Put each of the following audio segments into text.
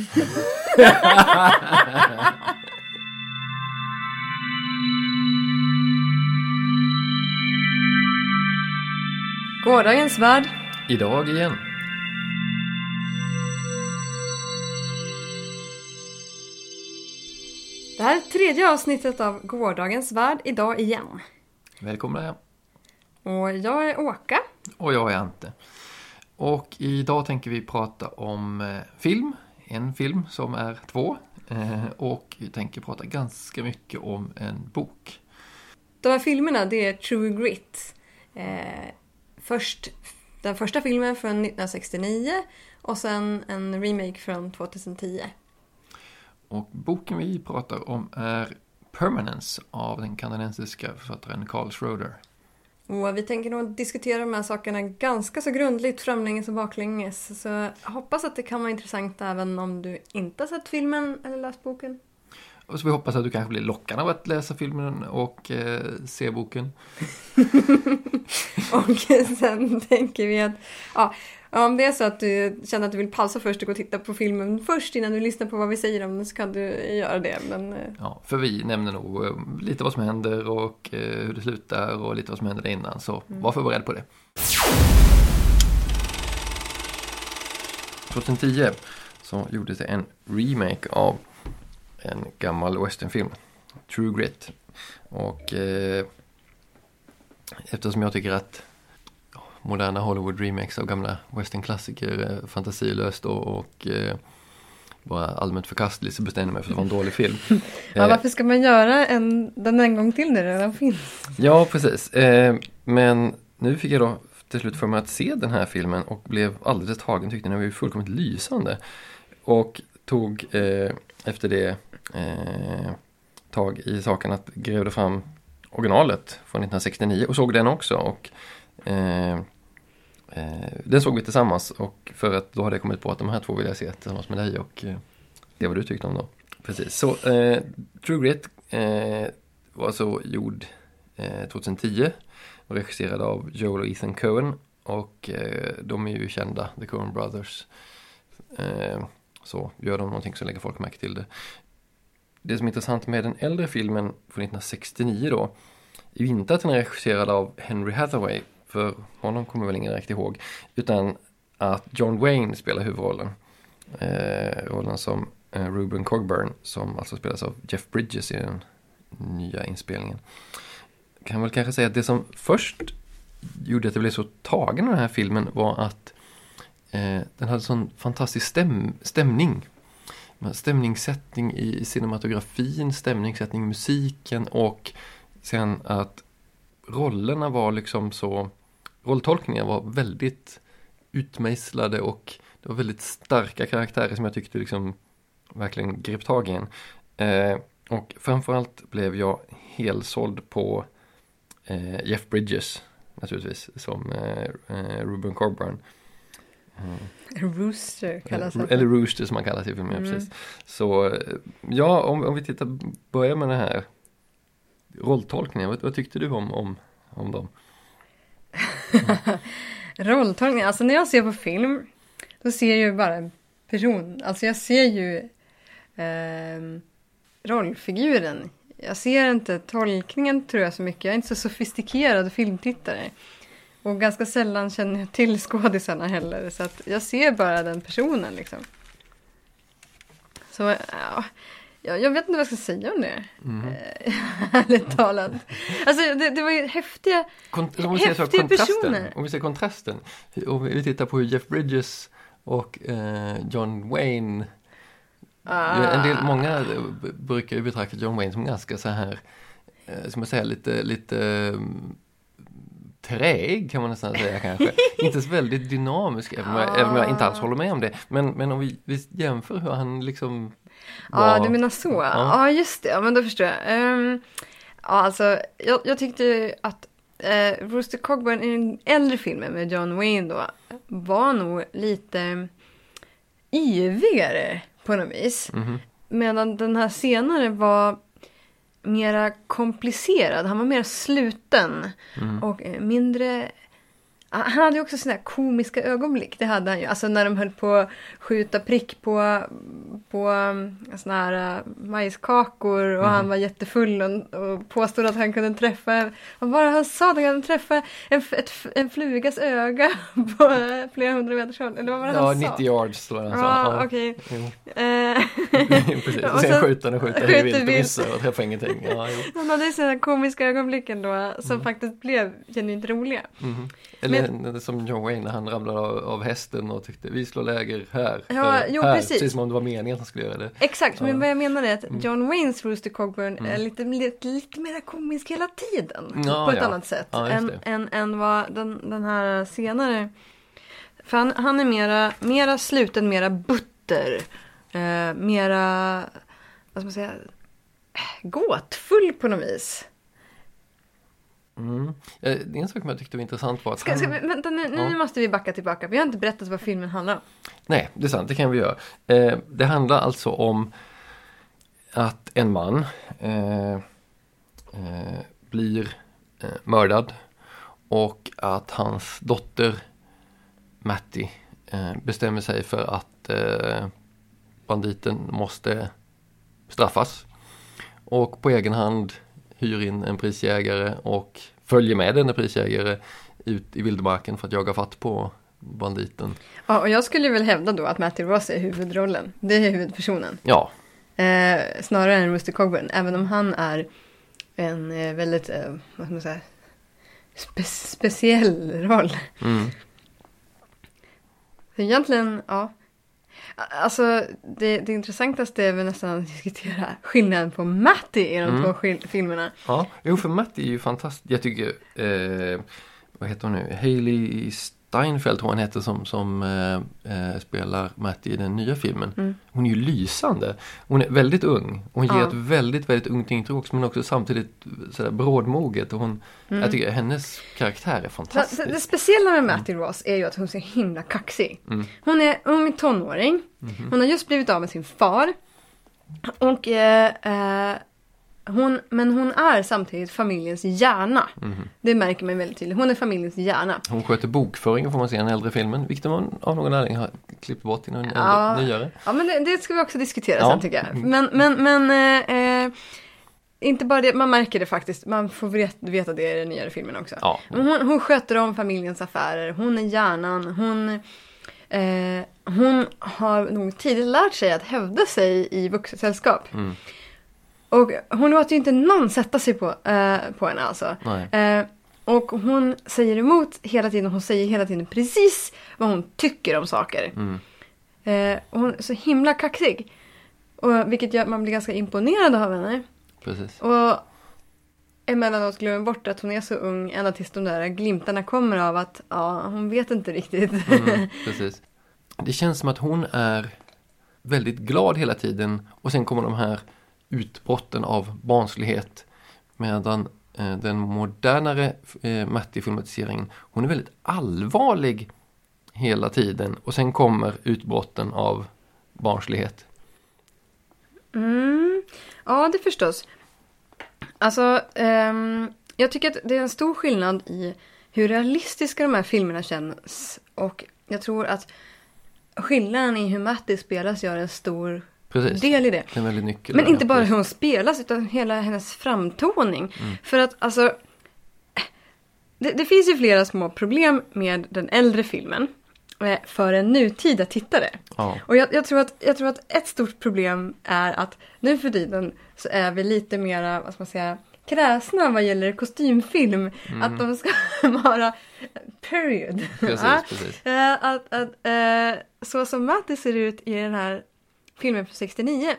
Gårdagens värld. Idag igen. Det här är tredje avsnittet av Gårdagens värld, idag igen. Välkomna hem. Och jag är Åka. Och jag är Ante. Och idag tänker vi prata om eh, film. En film som är två. Eh, och vi tänker prata ganska mycket om en bok. De här filmerna, det är True Grit. Eh, först den första filmen från 1969 och sen en remake från 2010. Och boken vi pratar om är Permanence av den kanadensiska författaren Carl Schroeder. Och vi tänker nog diskutera de här sakerna ganska så grundligt framlänges och baklänges. Så jag hoppas att det kan vara intressant även om du inte har sett filmen eller läst boken. Så vi hoppas att du kanske blir lockad av att läsa filmen och eh, se boken. och sen tänker vi att ja, om det är så att du känner att du vill pausa först och gå och titta på filmen först innan du lyssnar på vad vi säger om den så kan du göra det. Men... eh, Ja, för vi nämner nog eh, lite vad som händer och eh, hur det slutar och lite vad som hände där innan. Så var förberedd på det. 2010 så gjordes det en remake av en gammal westernfilm, True Grit. Och eh, eftersom jag tycker att moderna Hollywood remakes av gamla westernklassiker är fantasilöst och, och eh, bara allmänt förkastlig så bestämde jag mig för att det var en dålig film. Ja, Eh, varför ska man göra en, den en gång till när den redan finns? Ja, precis. Eh, men nu fick jag då till slut för mig att se den här filmen och blev alldeles tagen, tyckte den var ju fullkomligt lysande. Och tog eh, efter det eh, tag i saken att grävde fram originalet från 1969 och såg den också. Och, eh, eh, Eh, eh, den såg vi tillsammans och för att då hade jag kommit på att de här två vill jag se tillsammans med dig och eh, det vad du tyckte om då. Precis, så eh, True Grit eh, var alltså gjord eh, 2010 och regisserad av Joel och Ethan Coen och eh, de är ju kända, The Coen Brothers. Eh, så gör de någonting så lägger folk märke till det. Det som är intressant med den äldre filmen från 1969 då är ju inte att den är regisserad av Henry Hathaway, för honom kommer väl ingen riktigt ihåg, utan att John Wayne spelar huvudrollen. Eh, rollen som eh, Ruben Cogburn som alltså spelas av Jeff Bridges i den nya inspelningen. Kan väl kanske säga att det som först gjorde att jag blev så tagen av den här filmen var att eh, den hade sån fantastisk stäm stämning. Stämningssättning i cinematografin, stämningssättning i musiken och sen att rollerna var liksom så, rolltolkningar var väldigt utmejslade och det var väldigt starka karaktärer som jag tyckte liksom verkligen grep tag i en. Eh, och framförallt blev jag helsåld på eh, Jeff Bridges naturligtvis som eh, eh, Ruben Coburn. Rooster kallas det. Eller Rooster som han kallas i filmen, Mm. precis. Så eh, ja, om, om vi tittar, börjar med den här rolltolkningen, vad, vad tyckte du om, om, om dem? Rolltolkning, alltså när jag ser på film då ser jag ju bara en person. Alltså jag ser ju eh, rollfiguren. Jag ser inte tolkningen tror jag så mycket. Jag är inte så sofistikerad filmtittare. Och ganska sällan känner jag till skådisarna heller. Så att jag ser bara den personen liksom. Så ja, jag, jag vet inte vad jag ska säga om det. Mm. Eh, Ärligt talat. Alltså det, det var ju häftiga Kont- om vi ser så, Häftiga kontrasten, personer. om vi ser kontrasten, om vi tittar på hur Jeff Bridges och eh, John Wayne Ah. En del, många eh, b- brukar ju betrakta John Wayne som ganska så här, eh, som jag säger, lite, lite mm, träig kan man nästan säga kanske. inte så väldigt dynamisk, även om, jag, även om jag inte alls håller med om det. Men, men om vi, vi jämför hur han liksom Ja, du menar så. Ja, Ja. just det. Ja, men då förstår jag. Ehm, ja, alltså, jag, jag tyckte att uh, Rooster Cogburn i den äldre filmen med John Wayne då var nog lite yvigare på något vis. Mhm. Medan den här senare var mera komplicerad. Han var mer sluten Mm. och eh, mindre Han hade ju också sådana här komiska ögonblick, det hade han ju. Alltså när de höll på att skjuta prick på, på sådana här äh, majskakor och Mhm. han var jättefull och, och påstod att han kunde träffa, vad var det han sa? att Han kunde träffa en, ett, en flugas öga på äh, flera hundra meters håll. Eller vad var det Ja, han 90 sa? yards tror jag han sa. Ja, Ja, okej. jo. Eh, Precis, och sen skjuter han och skjuter hej vilt och missar och träffar ingenting. Ja. Han hade sådana komiska ögonblick ändå som Mm. faktiskt blev genuint roliga. Mhm. Eller som John Wayne när han ramlade av, av hästen och tyckte vi slår läger här. Ja, eh, jo, här. precis. Precis som om det var meningen att han skulle göra det. Exakt, Ja. men vad jag menar är att Mm. John Waynes Rooster Cogburn är Mm. lite, lite, lite mer komisk hela tiden. Ja, på ett ja. annat sätt. Än, än, än vad den, den här senare. För han, han är mera, mera sluten, mera butter. Eh, mera, vad ska man säga, gåtfull på något vis. Mm. Eh, En sak som jag tyckte var intressant var att Ska, ska vi, vänta, nu, nu Ja. måste vi backa tillbaka. Vi har inte berättat vad filmen handlar om. Nej, det är sant, det kan vi göra. Eh, det handlar alltså om att en man eh, eh, blir eh, mördad och att hans dotter Matti eh, bestämmer sig för att banditen måste straffas. Och på egen hand hyr in en prisjägare och följer med denne prisjägare ut i vildmarken för att jaga fatt på banditen. Ja, och jag skulle väl hävda då att Matthew Ross är huvudrollen. Det är huvudpersonen. Ja, Eh, snarare än Rooster Cogburn, även om han är en eh, väldigt, eh, vad ska man säga, spe speciell roll. mm. Så egentligen, ja. Alltså, det, det intressantaste är väl nästan att diskutera skillnaden på Matty i de Mm. två filmerna. Ja, jo för Matti är ju fantastisk. Jag tycker, eh, vad heter hon nu, Hailey Steinfeld hon heter som, som eh, eh, spelar Matti i den nya filmen. Mm. Hon är ju lysande. Hon är väldigt ung. Hon ger Ja. ett väldigt, väldigt ungt intryck också men också samtidigt sådär brådmoget. Och hon, Mm. Jag tycker hennes karaktär är fantastisk. så det speciella med Matty Ross är ju att hon är så himla kaxig. Mm. Hon är ung tonåring. Mhm. Hon har just blivit av med sin far. Och, eh, eh, hon, men hon är samtidigt familjens hjärna. Mhm. Det märker man väldigt tydligt. Hon är familjens hjärna. Hon sköter bokföringen får man se i den äldre filmen. Vilket man av någon anledning har klippt bort i den Ja. äldre, nyare. Ja, men det, det ska vi också diskutera Ja. sen tycker jag. Men, men, men eh, eh, inte bara det, man märker det faktiskt. Man får veta, det i den nyare filmen också. Ja. Men Hon, hon sköter om familjens affärer, hon är hjärnan, hon, eh, hon har nog tidigt lärt sig att hävda sig i vuxet sällskap. Mm. Och hon låter ju inte någon sätta sig på, eh, på henne alltså. Eh, och hon säger emot hela tiden, hon säger hela tiden precis vad hon tycker om saker. Mm. Eh, och hon är så himla kaxig. Och, vilket gör att man blir ganska imponerad av henne. Precis. Och emellanåt glömmer bort att hon är så ung ända tills de där glimtarna kommer av att ja, hon vet inte riktigt. Mm, precis. Det känns som att hon är väldigt glad hela tiden och sen kommer de här utbrotten av barnslighet. Medan eh, den modernare eh, Matti-filmatiseringen, hon är väldigt allvarlig hela tiden och sen kommer utbrotten av barnslighet. Mm, ja, det förstås. Alltså, um, jag tycker att det är en stor skillnad i hur realistiska de här filmerna känns. Och jag tror att skillnaden i hur Matti spelas gör en stor Precis. del i det. En väldigt nyckel. Men inte bara hur hon spelas utan hela hennes framtoning. Mm. För att alltså... Det, det finns ju flera små problem med den äldre filmen. eh, För en nutida tittare. Ja, Och jag, jag, tror att, jag tror att ett stort problem är att nu för tiden så är vi lite mera, vad ska man säga, kräsna vad gäller kostymfilm. Att de ska vara period. Mm. precis, precis. Eh, att, att, eh, så som Matti ser ut i den här filmen från 69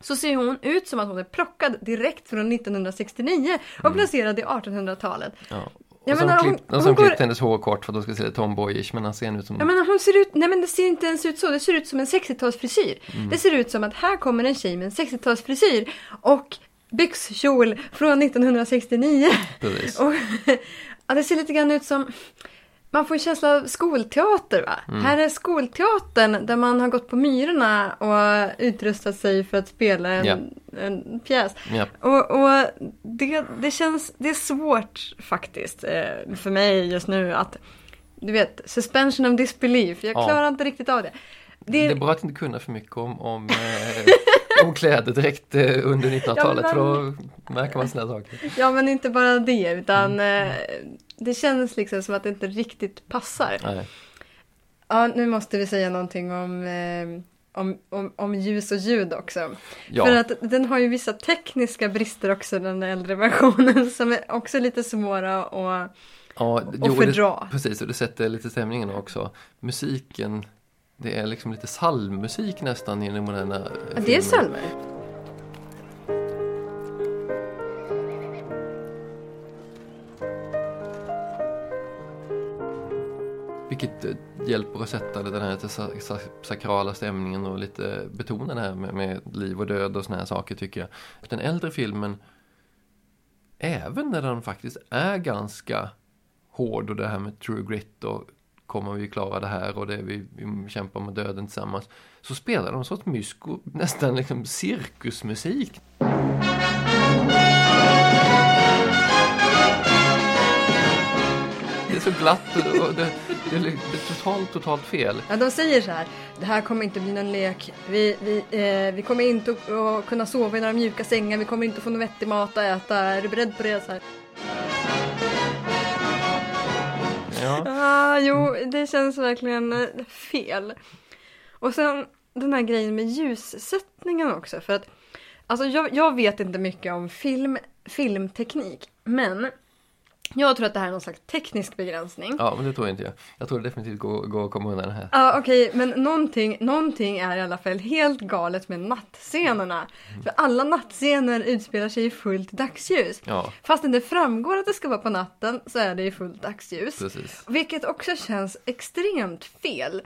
så ser hon ut som att hon är plockad direkt från 1969 och Mm. placerad i 1800-talet. Ja. Och Jag har menar, de hon- klippt, och hon går- klippt hennes hår kort för att de ska se det tomboyish men han ser ut som... Jag menar hon ser ut, nej men det ser inte ens ut så, det ser ut som en 60-talsfrisyr. Mm. Det ser ut som att här kommer en tjej med en 60-talsfrisyr och byxkjol från 1969. Precis. Och, ja, det ser lite grann ut som, man får en känsla av skolteater va? Mm. Här är skolteatern där man har gått på Myrorna och utrustat sig för att spela en, Ja. en pjäs. Ja, Och, och det, det känns, det är svårt faktiskt eh, för mig just nu att du vet, suspension of disbelief. Jag Ja. klarar inte riktigt av det. Det Det, är bra att inte kunna för mycket om, om, eh, om kläder direkt eh, under 1900-talet Ja, för då märker man sådana saker. ja, men inte bara det, utan Mm. eh, det känns liksom som att det inte riktigt passar. Nej. Ja, nu måste vi säga någonting om, eh, om, om, om ljus och ljud också. Ja, För att den har ju vissa tekniska brister också, den äldre versionen, som är också lite svåra att, ja, att jo, det, fördra. precis och det sätter lite stämningen också. Musiken, det är liksom lite psalmmusik nästan i den moderna eh, Ja, det är filmen. psalmer. Vilket eh, hjälper att sätta den här lite sakrala stämningen och lite betona det här med, med liv och död och såna här saker tycker jag. Den äldre filmen, även när den faktiskt är ganska hård och det här med true grit och kommer vi klara det här och det vi, vi kämpar med döden tillsammans. Så spelar de sorts mysko, nästan liksom cirkusmusik. Är så glatt och det, det, är, det är totalt, totalt fel. Ja, de säger så här, det här kommer inte bli någon lek. Vi, vi, eh, vi kommer inte att, att kunna sova i några mjuka sängar, vi kommer inte att få någon vettig mat att äta. Är du beredd på det? Så här. Ja. Ah, jo, det känns verkligen eh, fel. Och sen den här grejen med ljussättningen också. För att, alltså jag, jag vet inte mycket om film, filmteknik, men jag tror att det här är någon slags teknisk begränsning. Ja, men det tror jag inte jag. Jag tror det definitivt går, går att komma undan det här. Ja okej, men någonting, någonting är i alla fall helt galet med nattscenerna. För alla nattscener utspelar sig i fullt dagsljus. Ja, Fastän det framgår att det ska vara på natten så är det i fullt dagsljus. precis. Vilket också känns extremt fel.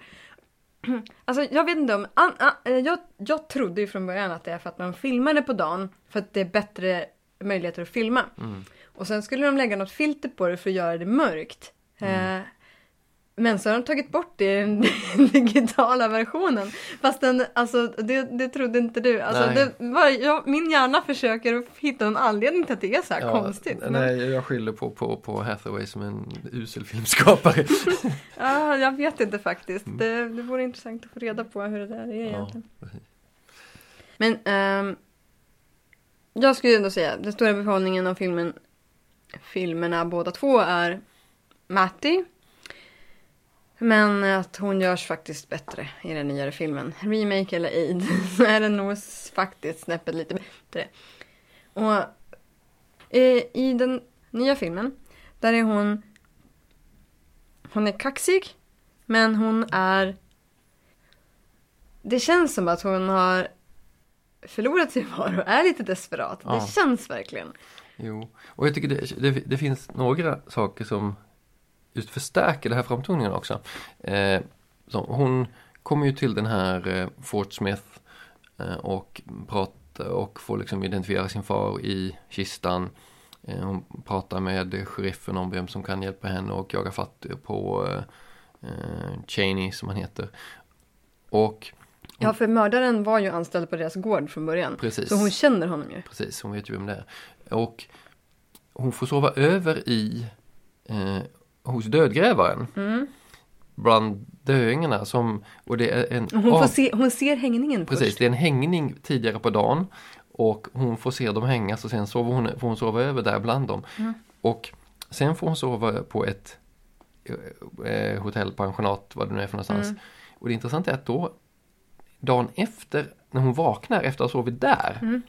Alltså jag vet inte om, an, an, eh, jag, jag trodde ju från början att det är för att man filmade på dagen för att det är bättre möjligheter att filma. Mm. Och sen skulle de lägga något filter på det för att göra det mörkt. Eh, men så har de tagit bort det i den digitala versionen. Fast den, alltså, det, det trodde inte du. Alltså, Nej. det var, jag, min hjärna försöker att hitta en anledning till att det är så här Ja, konstigt. Men, Nej, jag skyller på, på, på Hathaway som en usel filmskapare. ja, jag vet inte faktiskt. Det, det vore intressant att få reda på hur det där är Mm. ja, egentligen. Men ehm, jag skulle ändå säga, den stora behållningen av filmen, filmerna båda två är Matty. Men att hon görs faktiskt bättre i den nyare filmen. Remake eller aid så är den nog faktiskt snäppet lite bättre. Och eh, i den nya filmen, där är hon hon är kaxig, men hon är det känns som att hon har förlorat sin var och är lite desperat. Ja. Det känns verkligen. Jo, och jag tycker det, det, det finns några saker som just förstärker den här framtoningen också. Eh, hon kommer ju till den här eh, Fort Smith eh, och pratar och får liksom identifiera sin far i kistan. Eh, hon pratar med sheriffen om vem som kan hjälpa henne och jaga fatt på eh, eh, Cheney som han heter. Och Ja, för mördaren var ju anställd på deras gård från början. precis. Så hon känner honom ju. Precis, hon vet ju vem det är. Och hon får sova över i eh, hos dödgrävaren. Mm. Bland döingarna som, och det är en Hon, av- se, hon ser hängningen Precis, först. det är en hängning tidigare på dagen. Och hon får se dem hängas och sen sover hon, får hon sova över där bland dem. Mm. Och sen får hon sova på ett eh, hotellpensionat, vad det nu är för någonstans. Mm. Och det intressanta är att då, dagen efter, när hon vaknar efter att ha sovit där, Mm. eh,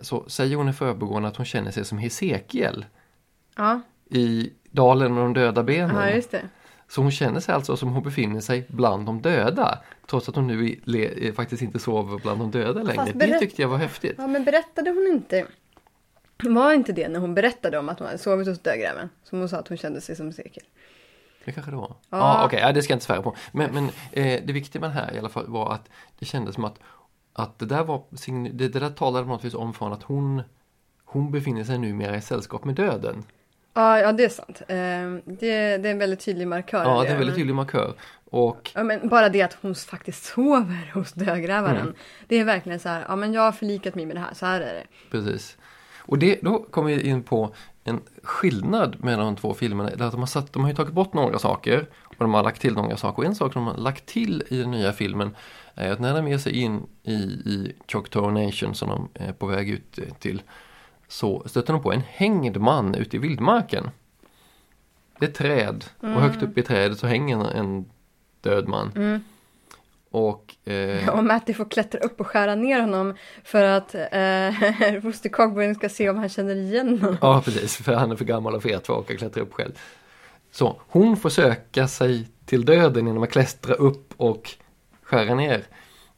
så säger hon i förbigående att hon känner sig som Hesekiel Ja, i dalen med de döda benen. ja, just det. Så hon känner sig alltså som hon befinner sig bland de döda. Trots att hon nu le- eh, faktiskt inte sover bland de döda längre. Det tyckte jag var häftigt. Ja, men berättade hon inte... Var inte det när hon berättade om att hon hade sovit hos dödgräven? Som hon sa att hon kände sig som sekel. Det kanske det var. Ja. Ja, okej, ja, det ska jag inte svära på. Men, men eh, det viktiga med det här i alla fall var att det kändes som att, att det där var, det, det där talade på något vis om från att hon, hon befinner sig numera i sällskap med döden. Ja, ja det är sant. Ehm, det, det är en väldigt tydlig markör. Ja, det är en väldigt tydlig markör. Och Ja, men bara det att hon faktiskt sover hos dödgrävaren. Mm. Det är verkligen så här, ja men jag har förlikat mig med det här, så här är det. Precis. Och det, då kommer vi in på en skillnad mellan de två filmerna att de har, satt, de har ju tagit bort några saker och de har lagt till några saker. Och en sak de har lagt till i den nya filmen är att när de ger sig in i, i Choctaw Nation som de är på väg ut till så stöter de på en hängd man ute i vildmarken. Det är träd och Mm. högt upp i trädet så hänger en, död man. Mm. Och eh, Och Matty får klättra upp och skära ner honom för att eh, Rooster Cogburn ska se om han känner igen honom. Ja, precis. För han är för gammal och fet för att orka klättra upp själv. Så hon får söka sig till döden genom att klättra upp och skära ner.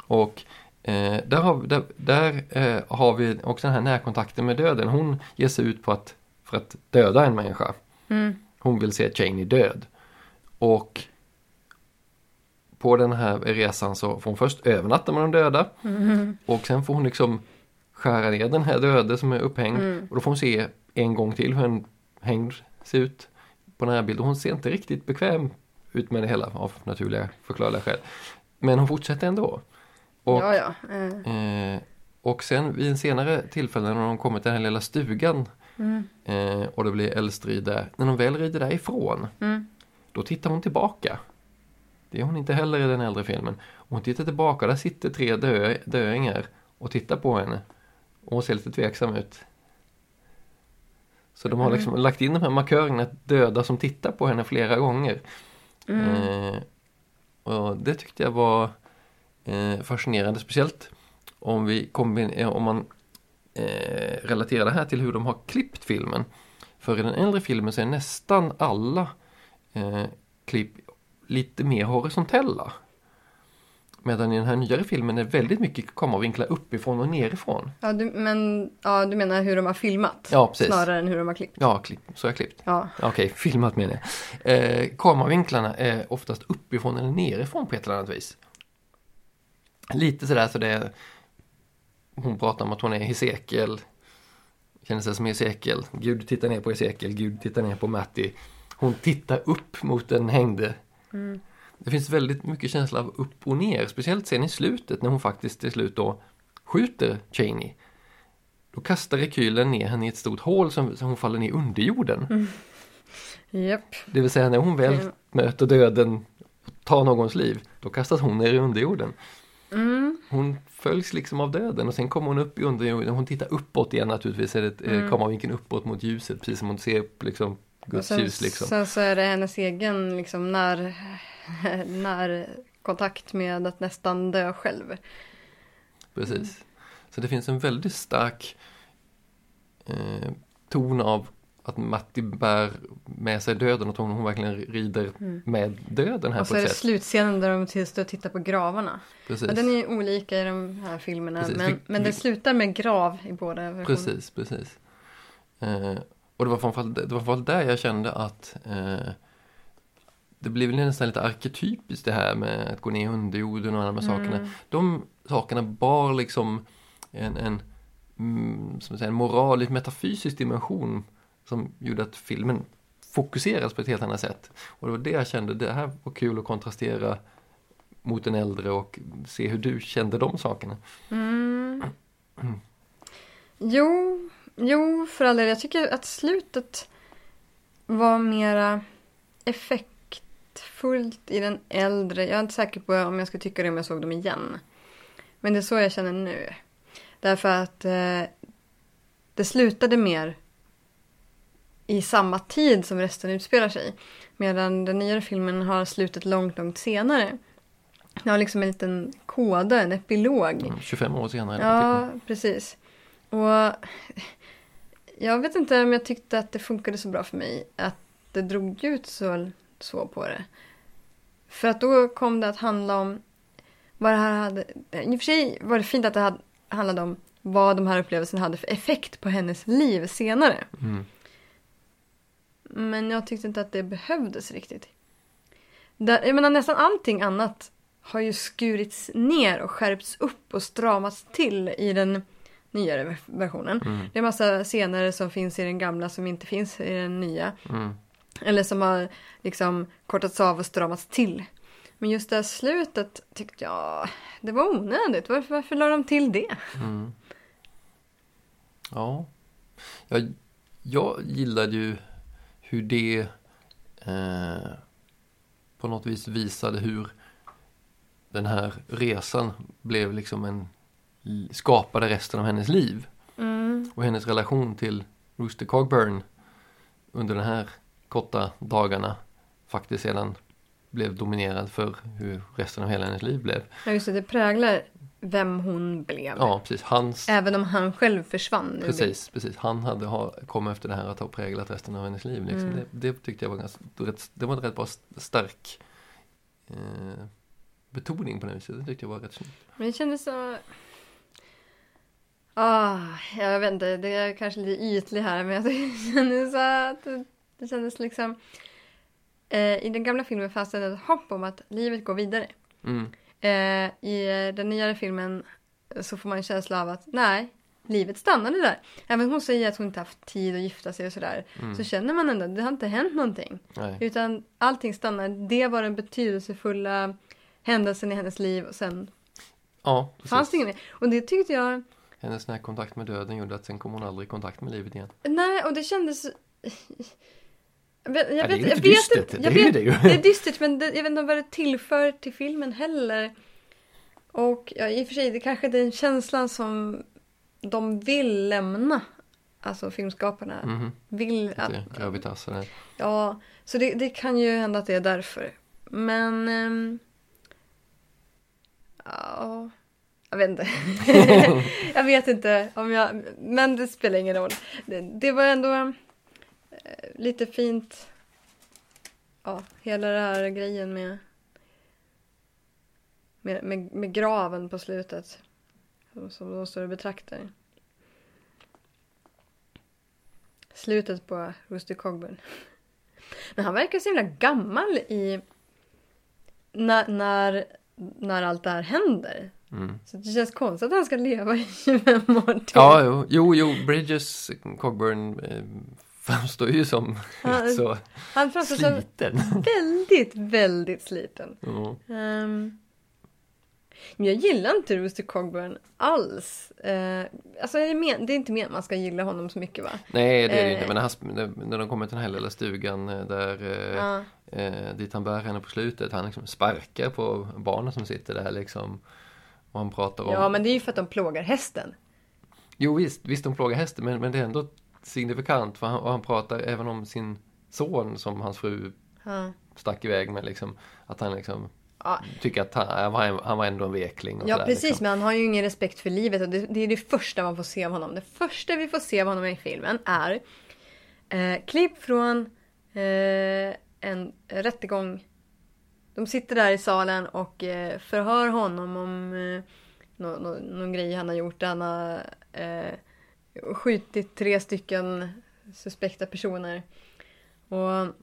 Och eh, där, har, där, där eh, har vi också den här närkontakten med döden. Hon ger sig ut på att, för att döda en människa. Mm. Hon vill se Cheney död. Och på den här resan så får hon först övernatta med de döda. Mm. Och sen får hon liksom skära ner den här döde som är upphängd. Mm. Och då får hon se en gång till hur en hängd ser ut på den här bilden. Hon ser inte riktigt bekväm ut med det hela av naturliga förklarliga skäl. Men hon fortsätter ändå. Och, Ja, ja. Eh. eh, och sen vid en senare tillfälle när de kommer till den här lilla stugan Mm. eh, och det blir eldstrid där. När de väl rider därifrån Mm. då tittar hon tillbaka. Det är hon inte heller i den äldre filmen. Och hon tittar tillbaka, där sitter tre dö, döingar och tittar på henne. Och hon ser lite tveksam ut. Så de har Mm. liksom lagt in de här markörerna döda som tittar på henne flera gånger. Mm. Eh, och det tyckte jag var eh, fascinerande, speciellt om, vi eh, om man eh, relaterar det här till hur de har klippt filmen. För i den äldre filmen så är nästan alla eh, klipp lite mer horisontella. Medan i den här nyare filmen är väldigt mycket kameravinklar uppifrån och nerifrån. Ja, du, men ja, du menar hur de har filmat? Ja, precis. Snarare än hur de har klippt? Ja, klipp, så jag klippt. Ja. Okej, filmat menar jag. Eh, kameravinklarna är oftast uppifrån eller nerifrån på ett eller annat vis. Lite sådär så det är Hon pratar om att hon är Hesekiel Känner sig som Hesekiel Gud tittar ner på Hesekiel, Gud tittar ner på Matti Hon tittar upp mot den hängde Mm. Det finns väldigt mycket känsla av upp och ner Speciellt sen i slutet när hon faktiskt till slut då skjuter Cheney Då kastar rekylen ner henne i ett stort hål som, som hon faller ner under jorden Japp. det vill säga när hon väl Ja. möter döden och tar någons liv, då kastas hon ner i underjorden. Mm. Hon följs liksom av döden och sen kommer hon upp i underjorden. Hon tittar uppåt igen naturligtvis, är det Mm. mm. kameravinkeln uppåt mot ljuset, precis som hon ser upp liksom Guds sen, ljus liksom. sen så är det hennes egen liksom när, när kontakt med att nästan dö själv. Precis. Så det finns en väldigt stark eh, ton av att Matti bär med sig döden och hon, verkligen rider Mm. med döden här Och så på är det sätt. slutscenen där de står och tittar på gravarna. Precis. Men den är ju olika i de här filmerna. Precis. Men, Vi- men det slutar med grav i båda versionerna. Precis, precis. Eh, och det var framförallt, det var framförallt där jag kände att eh, det blev väl nästan lite arketypiskt det här med att gå ner i underjorden och alla de här Mm. sakerna. De sakerna bar liksom en, en, mm, som säger, en moralisk metafysisk dimension som gjorde att filmen fokuserades på ett helt annat sätt. Och det var det jag kände, det här var kul att kontrastera mot den äldre och se hur du kände de sakerna. Mm. Jo, jo, för all del. Jag tycker att slutet var mera effektfullt i den äldre. Jag är inte säker på om jag skulle tycka det om jag såg dem igen. Men det är så jag känner nu. Därför att eh, det slutade mer i samma tid som resten utspelar sig. Medan den nyare filmen har slutet långt, långt senare. Det har liksom en liten koda, en epilog. Mm, 25 år senare. Ja, precis. Och jag vet inte om jag tyckte att det funkade så bra för mig att det drog ut så, så på det. För att då kom det att handla om vad det här hade... I och för sig var det fint att det hade, handlade om vad de här upplevelserna hade för effekt på hennes liv senare. Mm. Men jag tyckte inte att det behövdes riktigt. Där, jag menar nästan allting annat har ju skurits ner och skärpts upp och stramats till i den nyare ver- versionen. Mm. Det är massa scener som finns i den gamla som inte finns i den nya. Mm. Eller som har liksom kortats av och stramats till. Men just det här slutet tyckte jag, det var onödigt. Varför, varför la de till det? Mm. Ja. Jag, jag gillade ju hur det eh, på något vis visade hur den här resan blev liksom en skapade resten av hennes liv. Mm. Och hennes relation till Rooster Cogburn under de här korta dagarna faktiskt sedan blev dominerad för hur resten av hela hennes liv blev. Ja, just det. Det präglar vem hon blev. Ja, precis. Hans, Även om han själv försvann. precis, precis. Han hade ha, kom efter det här att ha präglat resten av hennes liv. Liksom. Mm. Det, det tyckte jag var ganska, det var en rätt bra stark eh, betoning på det viset. Det tyckte jag var rätt snyggt. Men det kändes så... Ah, jag vet inte, det är kanske lite ytlig här men jag kändes så att det, kändes liksom... Eh, I den gamla filmen fanns det ett hopp om att livet går vidare. Mm. Eh, I den nyare filmen så får man en känsla av att nej, livet stannade där. Även hon säger att hon inte haft tid att gifta sig och sådär. Mm. Så känner man ändå att det har inte hänt någonting. Nej. Utan allting stannar. Det var den betydelsefulla händelsen i hennes liv och sen Ja, precis. fanns det ingen. Och det tyckte jag, Hennes närkontakt med döden gjorde att sen kom hon aldrig i kontakt med livet igen. nej och det kändes... Jag vet, jag Ja, det är vet, ju jag inte vet dystert, inte- det jag är ju vet- det ju. Det är dystert men det, jag vet inte vad det tillför till filmen heller. Och ja, i och för sig, det kanske är den känslan som de vill lämna. Alltså filmskaparna Mhm. vill att... Det. Ja, så det, det kan ju hända att det är därför. Men... ehm, ja, jag vet inte. jag vet inte om jag... Men det spelar ingen roll. Det, det var ändå lite fint. Ja, hela den här grejen med, med, med, med graven på slutet. Som- de står och betraktar. Slutet på Rusty Cogburn. Men han verkar så himla gammal i... När, när, när allt det här händer. Mm. Så det känns konstigt att han ska leva i 25 år till. Ja, jo, jo, jo, Bridges Cogburn eh, framstår ju som Ja, rätt så Han framstår som sliten. väldigt, väldigt sliten. Ehm, men jag gillar inte Rooster Cogburn alls. Uh, alltså jag men, det är inte meningen man ska gilla honom så mycket va? Nej, det är det Eh. inte. Men när, han, när, de kommer till den här lilla stugan eh, där eh, Ja. eh, dit han bär henne på slutet. Han liksom sparkar på barnen som sitter där liksom. Och han pratar om... ja, men det är ju för att de plågar hästen. Jo visst, visst de plågar hästen men, men det är ändå signifikant för han, och han pratar även om sin son som hans fru Ja. stack iväg med liksom. Att han liksom Ja. tycker att han, han, var, han var ändå en vekling. Och Ja, sådär, precis, Liksom. men han har ju ingen respekt för livet och det, det är det första man får se av honom. Det första vi får se av honom i filmen är eh, klipp från eh, en rättegång. De sitter där i salen och eh, förhör honom om eh, nå, nå, någon grej han har gjort. där Han har eh, skjutit tre stycken suspekta personer. Och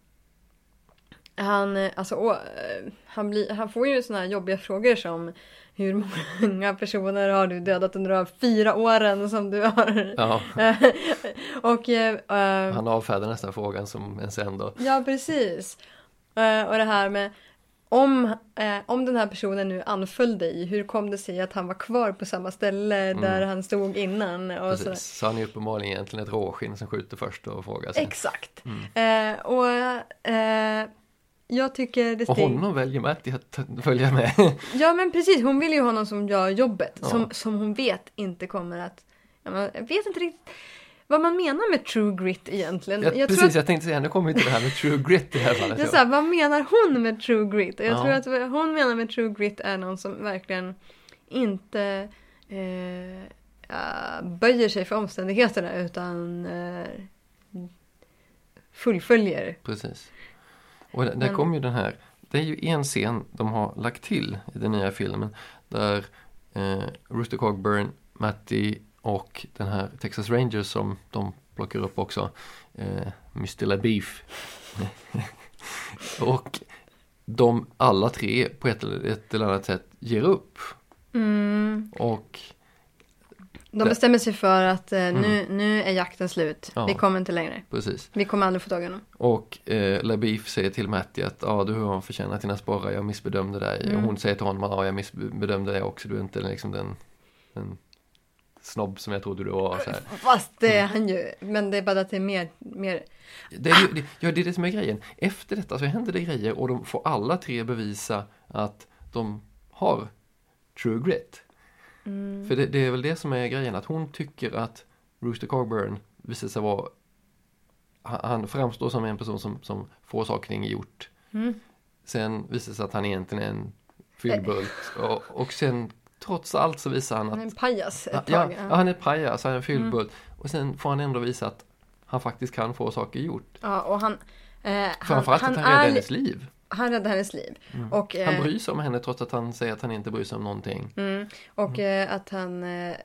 han, eh, alltså, å, eh, han, blir, han får ju såna här jobbiga frågor som hur många personer har du dödat under de här fyra åren som du har? Ja, och eh, han avfärdar nästan frågan som en sen då. Ja, precis. Eh, och det här med om, eh, om den här personen nu anföll dig, hur kom det sig att han var kvar på samma ställe där han stod innan? Och sådär. Precis. Så han är uppenbarligen egentligen ett råskinn som skjuter först och frågar sen. Exakt. Eh, och eh, jag tycker det Och honom väljer Matti att följa med. Ja men precis, hon vill ju ha någon som gör jobbet. Ja. Som, som hon vet inte kommer att... Jag vet inte riktigt vad man menar med true grit egentligen. Ja, jag precis, att, jag tänkte säga, nu kommer vi till det här med true grit i det här fallet. det är ja. så här, vad menar hon med true grit? Och jag Ja. tror att vad hon menar med true grit är någon som verkligen inte eh, ja, böjer sig för omständigheterna utan eh, fullföljer. Precis. Och där, där Men- kom ju den här, det är ju en scen de har lagt till i den nya filmen där eh, Rooster Cogburn, Matty och den här Texas Rangers som de plockar upp också, eh, Mr. LaBeef. och de alla tre på ett eller, ett eller annat sätt ger upp. Mm. Och De bestämmer sig för att eh, Mm. nu, nu är jakten slut. Ja. Vi kommer inte längre. precis. Vi kommer aldrig få tag i honom. Och eh, LaBeef säger till Matty att ja, du har förtjänat dina sporrar, jag missbedömde dig. Mm. Och hon säger till honom att ja, jag missbedömde dig också, du är inte liksom den, den snobb som jag trodde du var. Så här. Fast det är han ju. Men det är bara att det är mer, mer Det, är det, ja, det är det som är grejen. Efter detta så händer det grejer och de får alla tre bevisa att de har true grit. För det, det är väl det som är grejen, att hon tycker att Rooster Cogburn visar sig vara han framstår som en person som, som får saker gjort. Mm. Sen visar det sig att han egentligen är en fyllbult. Och, och sen trots allt så visar han Han är att en pajas ett ja, tag. ja, han är pajas, han är en fyllbult. Och sen får han ändå visa att han faktiskt kan få saker gjort. Ja, och han... Eh, han, Framförallt han, att han räddar är, hennes liv. han räddar hennes liv. Och, Han eh, bryr sig om henne trots att han säger att han inte bryr sig om någonting. mm, och eh, att han, eh,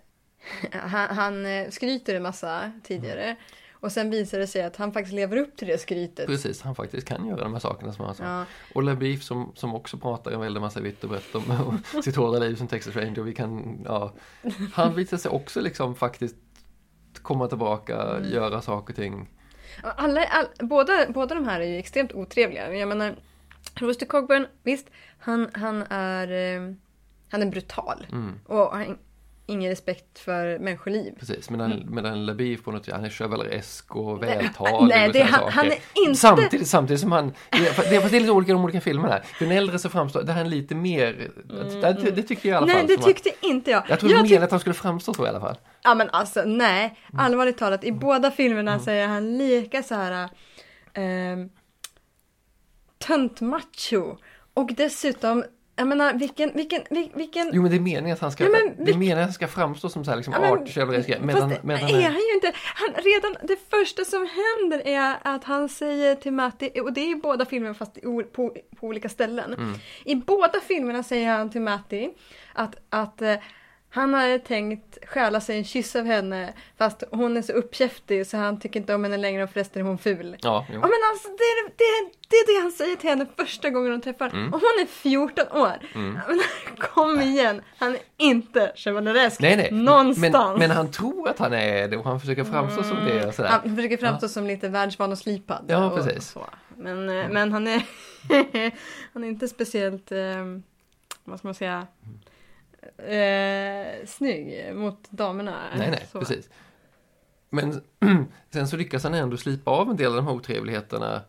han, han eh, skryter en massa tidigare. Och sen visar det sig att han faktiskt lever upp till det skrytet. Precis, han faktiskt kan göra de här sakerna som han sa. Ja, Och LaBeef som, som också pratar en väldig massa vitt och brett om sitt hårda liv som Texas Ranger. Vi kan, ja, han visar sig också liksom faktiskt komma tillbaka, Mm. göra saker och ting. alla, all, båda, båda de här är ju extremt otrevliga. Jag menar, Rooster Cogburn, visst, han, han är eh, han är brutal. Mm, Och har ingen respekt för människoliv. precis, medan, medan LaBeef på något han är chevaleresk och Nej, vältalig nej, och det sådana han- han är inte- Samtidigt, samtidigt som han, det är, fast det är det lite olika i de olika filmerna. För den äldre så framstår, det här är lite mer, det, det tyckte jag i alla Mm, Nej, fall. det som att- tyckte inte jag. jag trodde tyck- menade att han skulle framstå så i alla fall. Ja men alltså nej, Mm. allvarligt talat i båda filmerna så är han lika så här eh, tönt macho. Och dessutom, jag menar vilken, vilken, vil- vilken Jo men det är meningen att han ska, Ja, men det är meningen att han ska framstå som så här liksom Ja, men- art, chevaleresk. Medan, Fast medan är han ju inte. Han, redan det första som händer är att han säger till Matti, och det är i båda filmerna fast på, på olika ställen. Mm. I båda filmerna säger han till Matti att, att eh, han hade tänkt stjäla sig en kyss av henne fast hon är så uppkäftig så han tycker inte om henne längre och förresten är hon ful. Ja, jo. Ja men alltså det är det, det, är det han säger till henne första gången de träffar. Mm. Och hon är 14 år. Men, kom igen, han är inte chevaleresk Nej, nej. någonstans. Men, men han tror att han är det och han försöker framstå som det och sådär. Han försöker framstå som lite världsvan och slipad. Ja, och, precis. Och. Men, eh, men han är han är inte speciellt, eh, vad ska man säga, eh, snygg mot damerna. Nej, nej, Så. precis. Men sen så lyckas han ändå slipa av en del av de här otrevligheterna.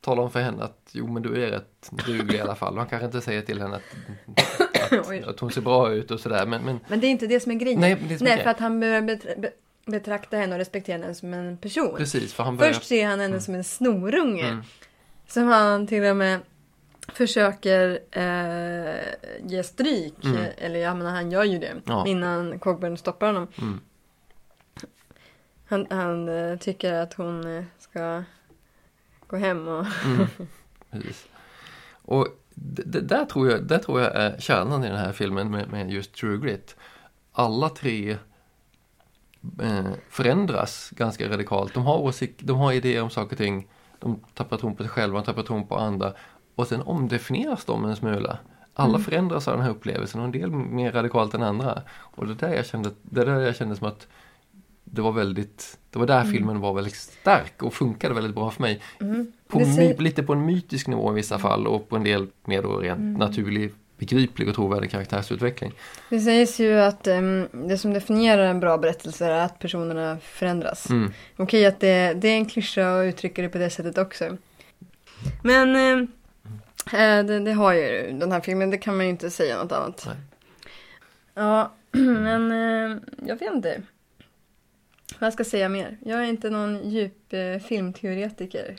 Tala om för henne att jo men du är rätt duglig i alla fall. Han kanske inte säger till henne att, att, att hon ser bra ut och sådär. Men, men Men det är inte det som är grejen. Nej, är nej för att han börjar betra- be- betrakta henne och respektera henne som en person. precis, för han börjar... Först ser han henne som en snorunge. Mm. Som han till och med försöker eh, ge stryk. Mm. eh, Eller jag menar, han gör ju det. Ja. Innan Cogburn stoppar honom. Mm. Han, han eh, tycker att hon eh, ska gå hem och... Mm, precis. Och d- d- där, tror jag, där tror jag är kärnan i den här filmen med, med just True Grit. Alla tre eh, förändras ganska radikalt. De har, åsik, de har idéer om saker och ting. De tappar tron på sig själva, de tappar tron på andra. Och sen omdefinieras de en smula. Alla Mm. förändras av den här upplevelsen och en del mer radikalt än andra. Och det där jag kände, det där jag kände som att det var väldigt, det var där filmen var väldigt stark och funkade väldigt bra för mig. Mm. På säger- lite på en mytisk nivå i vissa fall och på en del mer då rent Mm. naturlig, begriplig och trovärdig karaktärsutveckling. Det sägs ju att em, det som definierar en bra berättelse är att personerna förändras. Mm. Okej att det, det är en klyscha att uttrycka det på det sättet också. Men eh, det, det har ju den här filmen, det kan man ju inte säga något annat. Nej. Ja, men eh, jag vet inte. Vad jag ska säga mer. Jag är inte någon djup eh, filmteoretiker.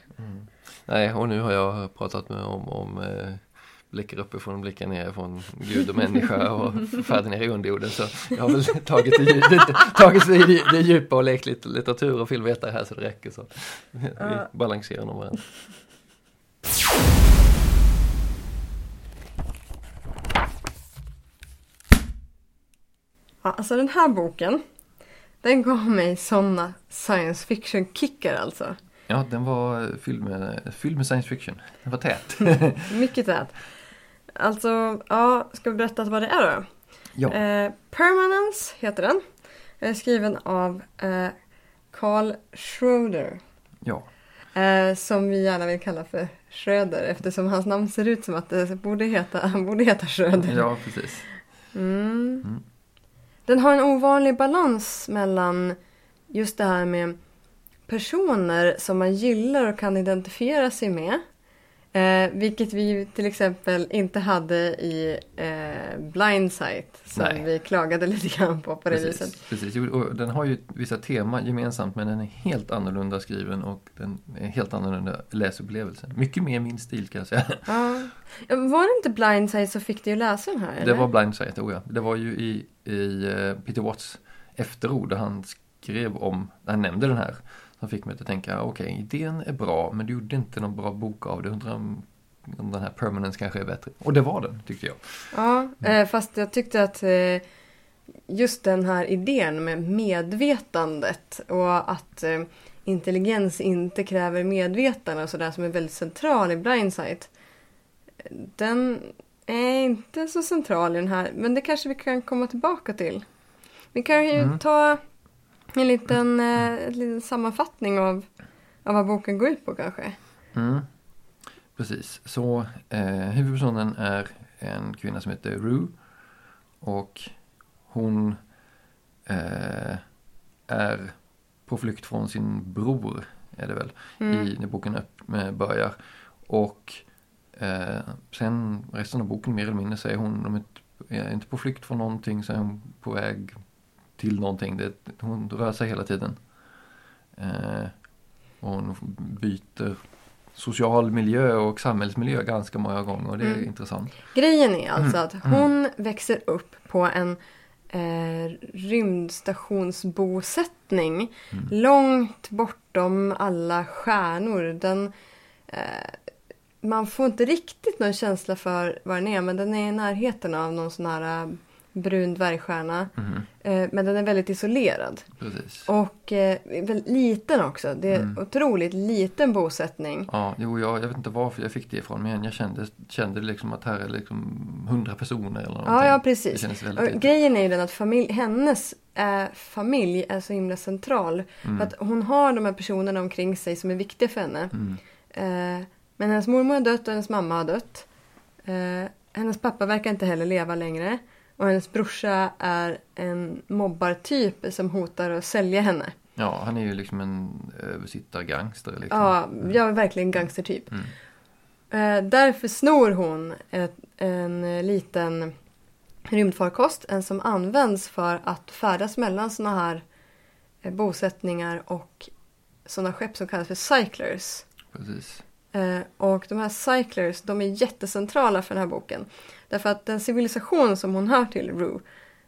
Nej, och nu har jag pratat med om, om eh, blickar uppifrån och blickar nerifrån Gud och människa och färden ner i underjorden. Så jag har väl tagit det, det, tagit det, det, djupa och lekt lite litteratur och filmvetare här så det räcker. Så vi balanserar nog varandra. Ja, alltså den här boken, den gav mig såna science fiction-kickar alltså. Ja, den var fylld med, fylld med science fiction. Den var tät. Mycket tät. Alltså, ja, ska vi berätta vad det är då? ja. Eh, Permanence heter den. Eh, skriven av eh, Carl Schroeder. ja. Eh, som vi gärna vill kalla för Schröder eftersom hans namn ser ut som att det borde heta, han borde heta Schröder. Ja, precis. Mm. Mm den har en ovanlig balans mellan just det här med personer som man gillar och kan identifiera sig med. Eh, vilket vi till exempel inte hade i eh, Blindsight som Nej. vi klagade lite grann på på det Precis, viset. precis. Och den har ju vissa teman gemensamt men den är helt annorlunda skriven och den är helt annorlunda läsupplevelse. Mycket mer min stil kan jag säga. Ja. Var det inte Blindsight som fick dig att läsa den här? Eller? Det var Blindsight, oh ja. Det var ju i, i eh, Peter Watts efterord där han skrev om, han nämnde den här. Som fick mig att tänka, okej, idén är bra men du gjorde inte någon bra bok av det. Undrar om, den här Permanence kanske är bättre. Och det var den, tyckte jag. Ja, eh, fast jag tyckte att eh, just den här idén med medvetandet och att eh, intelligens inte kräver medvetande och sådär som är väldigt central i Blindsight. Den är inte så central i den här, men det kanske vi kan komma tillbaka till. Vi kan ju Mm. ta en liten, eh, en liten sammanfattning av, av vad boken går ut på kanske. Mm. Precis, så eh, huvudpersonen är en kvinna som heter Rue. Och hon eh, är på flykt från sin bror, är det väl, Mm. i när boken upp, med, börjar. Och eh, sen resten av boken mer eller mindre är hon, om inte, är inte på flykt från någonting så är hon på väg till någonting. Det, hon rör sig hela tiden. Eh, och hon byter social miljö och samhällsmiljö ganska många gånger och det är Mm. intressant. Grejen är alltså Mm. att hon växer upp på en eh, rymdstationsbosättning Mm. långt bortom alla stjärnor. Den, eh, man får inte riktigt någon känsla för vad den är men den är i närheten av någon sån här eh, brun dvärgstjärna. Mhm, Eh, men den är väldigt isolerad. precis. Och eh, väldigt liten också. Det är Mm. otroligt liten bosättning. Ja, jo, jag, jag vet inte varför jag fick det ifrån men jag kände, kände liksom att här är liksom hundra personer eller någonting. Ja, ja precis. grejen är ju den att familj, hennes eh, familj är så himla central. Mm. För att hon har de här personerna omkring sig som är viktiga för henne. Mm. Eh, men hennes mormor har dött och hennes mamma har dött. Eh, hennes pappa verkar inte heller leva längre. Och hennes brorsa är en mobbartyp som hotar att sälja henne. Ja, han är ju liksom en översittargangster liksom. Ja, jag är verkligen gangstertyp. Mm. Eh, därför snor hon ett, en liten rymdfarkost, en som används för att färdas mellan såna här eh, bosättningar och sådana skepp som kallas för cyclers. Precis. Eh, och de här cyclers, de är jättecentrala för den här boken. Därför att den civilisation som hon hör till, Rue,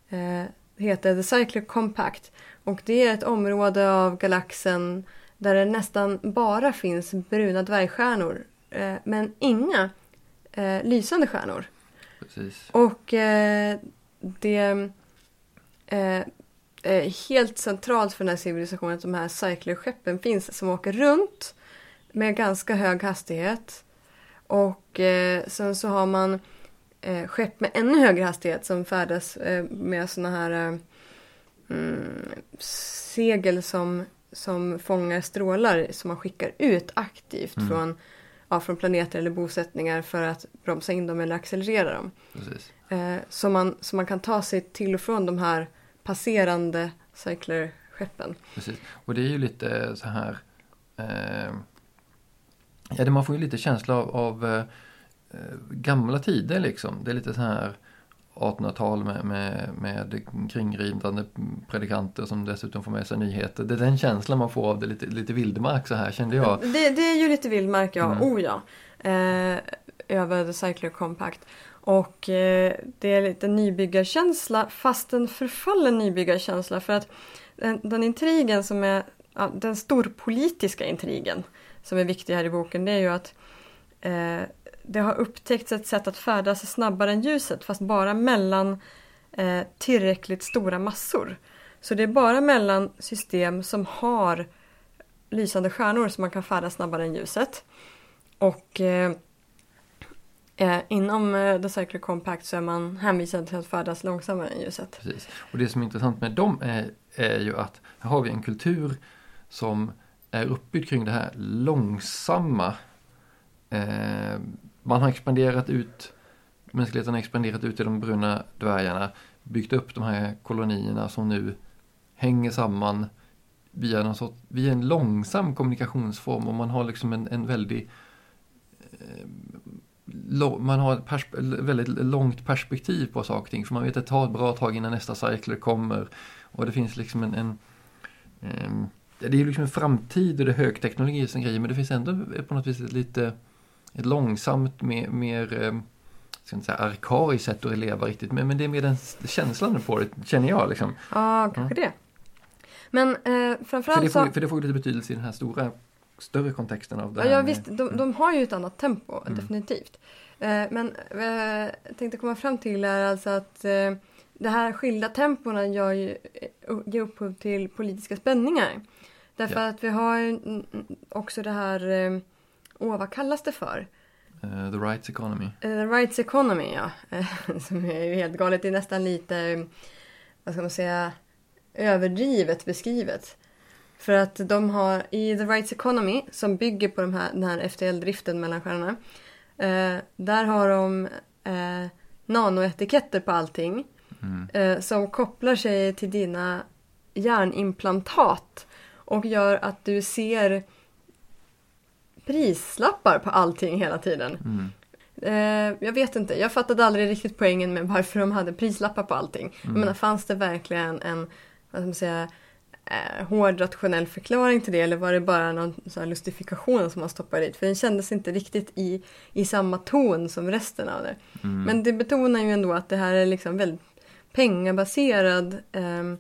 eh, heter The Cycler Compact. Och det är ett område av galaxen där det nästan bara finns bruna dvärgstjärnor. Eh, men inga lysande stjärnor. Precis. Och det är helt centralt för den här civilisationen att de här cyclerskeppen finns som åker runt med ganska hög hastighet. Och eh, sen så har man eh, skepp med ännu högre hastighet som färdas eh, med såna här eh, mm, segel som, som fångar strålar som man skickar ut aktivt Mm. från, ja, från planeter eller bosättningar för att bromsa in dem eller accelerera dem. Precis. Eh, så, man, så man kan ta sig till och från de här passerande cyclerskeppen. Precis. Och det är ju lite så här eh, Ja, det man får ju lite känsla av, av eh, eh, gamla tider liksom. Det är lite så här 1800-tal med, med, med kringridande predikanter som dessutom får med sig nyheter. Det är den känslan man får av det, lite, lite vildmark så här kände jag. Det, det är ju lite vildmark, ja. Mm. Oh ja. Eh, över The Cycler Compact. Och eh, det är lite nybyggarkänsla, fast en förfallen nybyggarkänsla. För att den, den intrigen som är, ja, den storpolitiska intrigen som är viktig här i boken, det är ju att eh, det har upptäckts ett sätt att färdas snabbare än ljuset, fast bara mellan eh, tillräckligt stora massor. Så det är bara mellan system som har lysande stjärnor som man kan färdas snabbare än ljuset. Och eh, eh inom eh, The Cycler Compact så är man hänvisad till att färdas långsammare än ljuset. Precis. Och det som är intressant med dem är, är ju att här har vi en kultur som är uppbyggd kring det här långsamma. Eh, man har expanderat ut, mänskligheten har expanderat ut i de bruna dvärgarna. byggt upp de här kolonierna som nu hänger samman via, någon sort, via en långsam kommunikationsform och man har liksom en, en väldigt eh, man har ett pers väldigt långt perspektiv på saker och ting för man vet att det tar ett bra tag innan nästa cykler kommer och det finns liksom en, en en det är liksom en framtid och det är högteknologi och grejer men det finns ändå på något vis ett lite ett långsamt, mer, mer eh, ska inte säga arkaiskt sätt att leva riktigt, men, men det är mer den känslan på det, känner jag. Liksom. Ja, kanske ja. det. Men eh, framförallt för det, får, så... för det får lite betydelse i den här stora, större kontexten av det ja, här. Ja, visst, de, de har ju ett annat tempo, mm. definitivt. Eh, men eh, jag tänkte komma fram till är alltså att eh, det här skilda tempona gör ju, eh, ger upphov till politiska spänningar. Därför ja. att vi har också det här, eh, åh vad kallas det för? Uh, the Rights Economy. Uh, the Rights Economy, ja. som är ju helt galet. Det är nästan lite, vad ska man säga, överdrivet beskrivet. För att de har i The Rights Economy som bygger på de här, den här FTL-driften mellan stjärnorna. Eh, där har de eh, nanoetiketter på allting. Mm. Eh, som kopplar sig till dina hjärnimplantat. Och gör att du ser prislappar på allting hela tiden. Mm. Eh, jag vet inte, jag fattade aldrig riktigt poängen med varför de hade prislappar på allting. Mm. Jag menar, fanns det verkligen en, vad ska man säga, eh, hård rationell förklaring till det eller var det bara någon sån lustifikation som man stoppade dit? För den kändes inte riktigt i, i samma ton som resten av det. Mm. Men det betonar ju ändå att det här är liksom väldigt pengabaserad eh,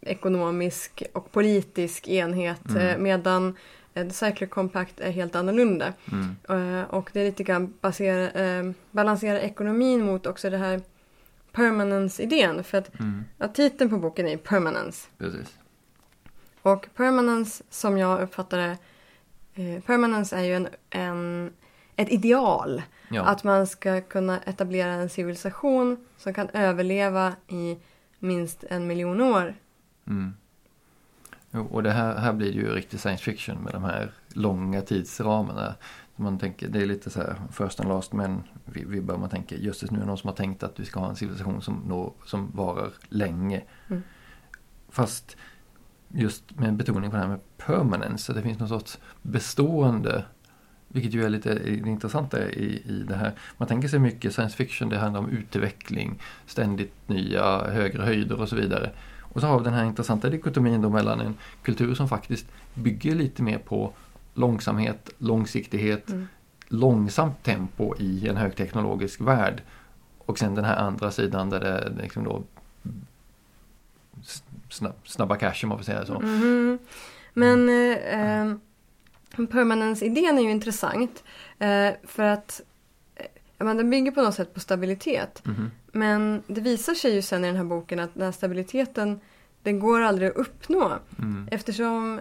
ekonomisk och politisk enhet mm. Eh, medan The Cycler Compact är helt annorlunda. Mm. och det är lite grann basera, eh, balansera ekonomin mot också det här permanence-idén. För att mm. ja, titeln på boken är Permanence. Precis. Och permanence som jag uppfattar det, eh, permanence är ju en, en ett ideal. Ja. Att man ska kunna etablera en civilisation som kan överleva i minst en miljon år. Mm. Och det här, här blir det ju riktig science fiction med de här långa tidsramarna. Man tänker, det är lite så här first and last men vi, vi bör man tänka just nu är någon som har tänkt att vi ska ha en civilisation som, når, som varar länge. Mm. Fast just med betoning på det här med permanence, så det finns någon sorts bestående vilket ju är lite det intressanta i, i det här. Man tänker sig mycket science fiction, det handlar om utveckling, ständigt nya högre höjder och så vidare. Och så har vi den här intressanta dikotomin då mellan en kultur som faktiskt bygger lite mer på långsamhet, långsiktighet, mm. långsamt tempo i en högteknologisk värld. Och sen den här andra sidan där det är liksom då snabba cash om man får säga så. Mm. Men eh, eh, permanence-idén är ju intressant. Eh, för att eh, den bygger på något sätt på stabilitet. Mm. Men det visar sig ju sen i den här boken att den här stabiliteten den går aldrig att uppnå. Mm. Eftersom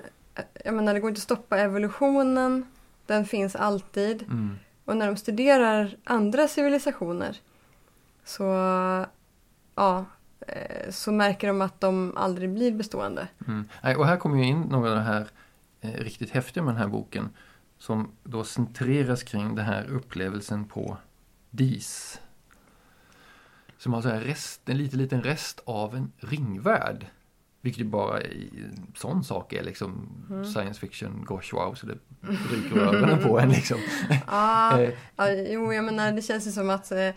jag menar, det går inte att stoppa evolutionen. Den finns alltid. Mm. Och när de studerar andra civilisationer så, ja, eh, så märker de att de aldrig blir bestående. Mm. Och här kommer ju in några av de här eh, riktigt häftiga med den här boken som då centreras kring den här upplevelsen på DIS. Som alltså är rest, en liten, liten rest av en ringvärld. Vilket ju bara i sån sak är liksom mm. science fiction, gosh wow, så det ryker ögonen på en liksom. ah, ah, jo, jag menar det känns ju som att eh,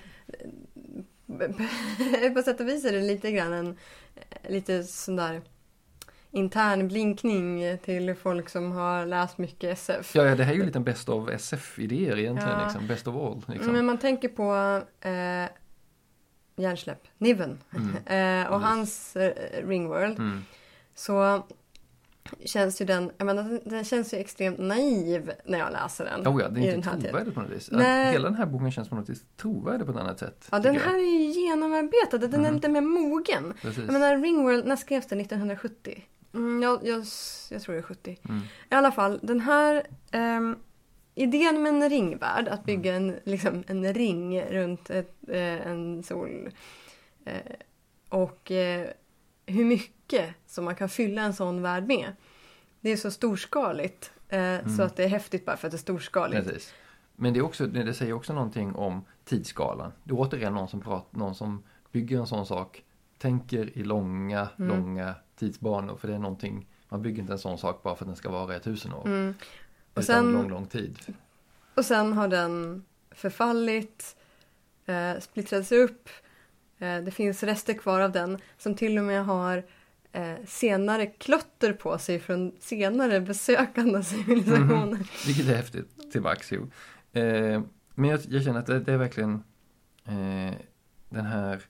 på sätt och vis är det lite grann en lite sån där intern blinkning till folk som har läst mycket SF. Ja, ja det här är ju lite en best of SF-idéer egentligen, ja. liksom, best of all. Liksom. Men man tänker på eh, hjärnsläpp, Niven mm. eh, och yes. hans eh, Ringworld. Mm. Så känns ju den, jag menar, den känns ju extremt naiv när jag läser den. Oh ja, det är inte trovärdig på något vis. Nej. Hela den här boken känns på något vis trovärdig på ett annat sätt. Ja, den här jag. är ju genomarbetad, den mm. är lite mer mogen. Precis. Jag menar, Ringworld, när skrevs den? 1970? Mm, jag, jag, jag, tror det är 70. Mm. I alla fall, den här um, idén med en ringvärld, att bygga en, liksom, en ring runt ett, eh, en sol. Eh, och eh, hur mycket som man kan fylla en sån värld med. Det är så storskaligt eh, mm. så att det är häftigt bara för att det är storskaligt. Precis. Men det, är också, det säger också någonting om tidsskalan. Det är återigen någon som, pratar, någon som bygger en sån sak tänker i långa, Mm. långa tidsbanor. För det är någonting, man bygger inte en sån sak bara för att den ska vara i tusen år. Mm. Och utan sen- lång, lång tid. Och sen har den förfallit, eh, splittrats upp. Eh, det finns rester kvar av den som till och med har eh, senare klotter på sig från senare besökande civilisationer. Vilket är häftigt till Vax, jo. Eh, men jag, jag känner att det, det är verkligen eh, den här...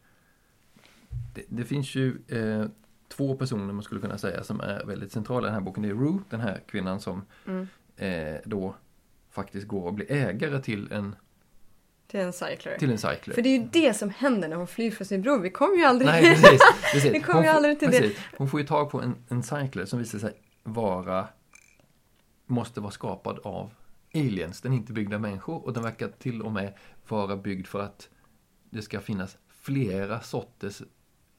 Det, det finns ju eh, två personer man skulle kunna säga som är väldigt centrala i den här boken. Det är Rue, den här kvinnan som Mm. eh, då faktiskt går och blir ägare till en, Till en cycler. till en cycler. För det är ju det som händer när hon flyr från sin bror. Vi kommer ju aldrig... Nej, precis. precis. Vi kommer ju aldrig till det. precis. Hon får ju tag på en, en cycler som visar sig vara, måste vara skapad av aliens. Den är inte byggd av människor och den verkar till och med vara byggd för att det ska finnas flera sorters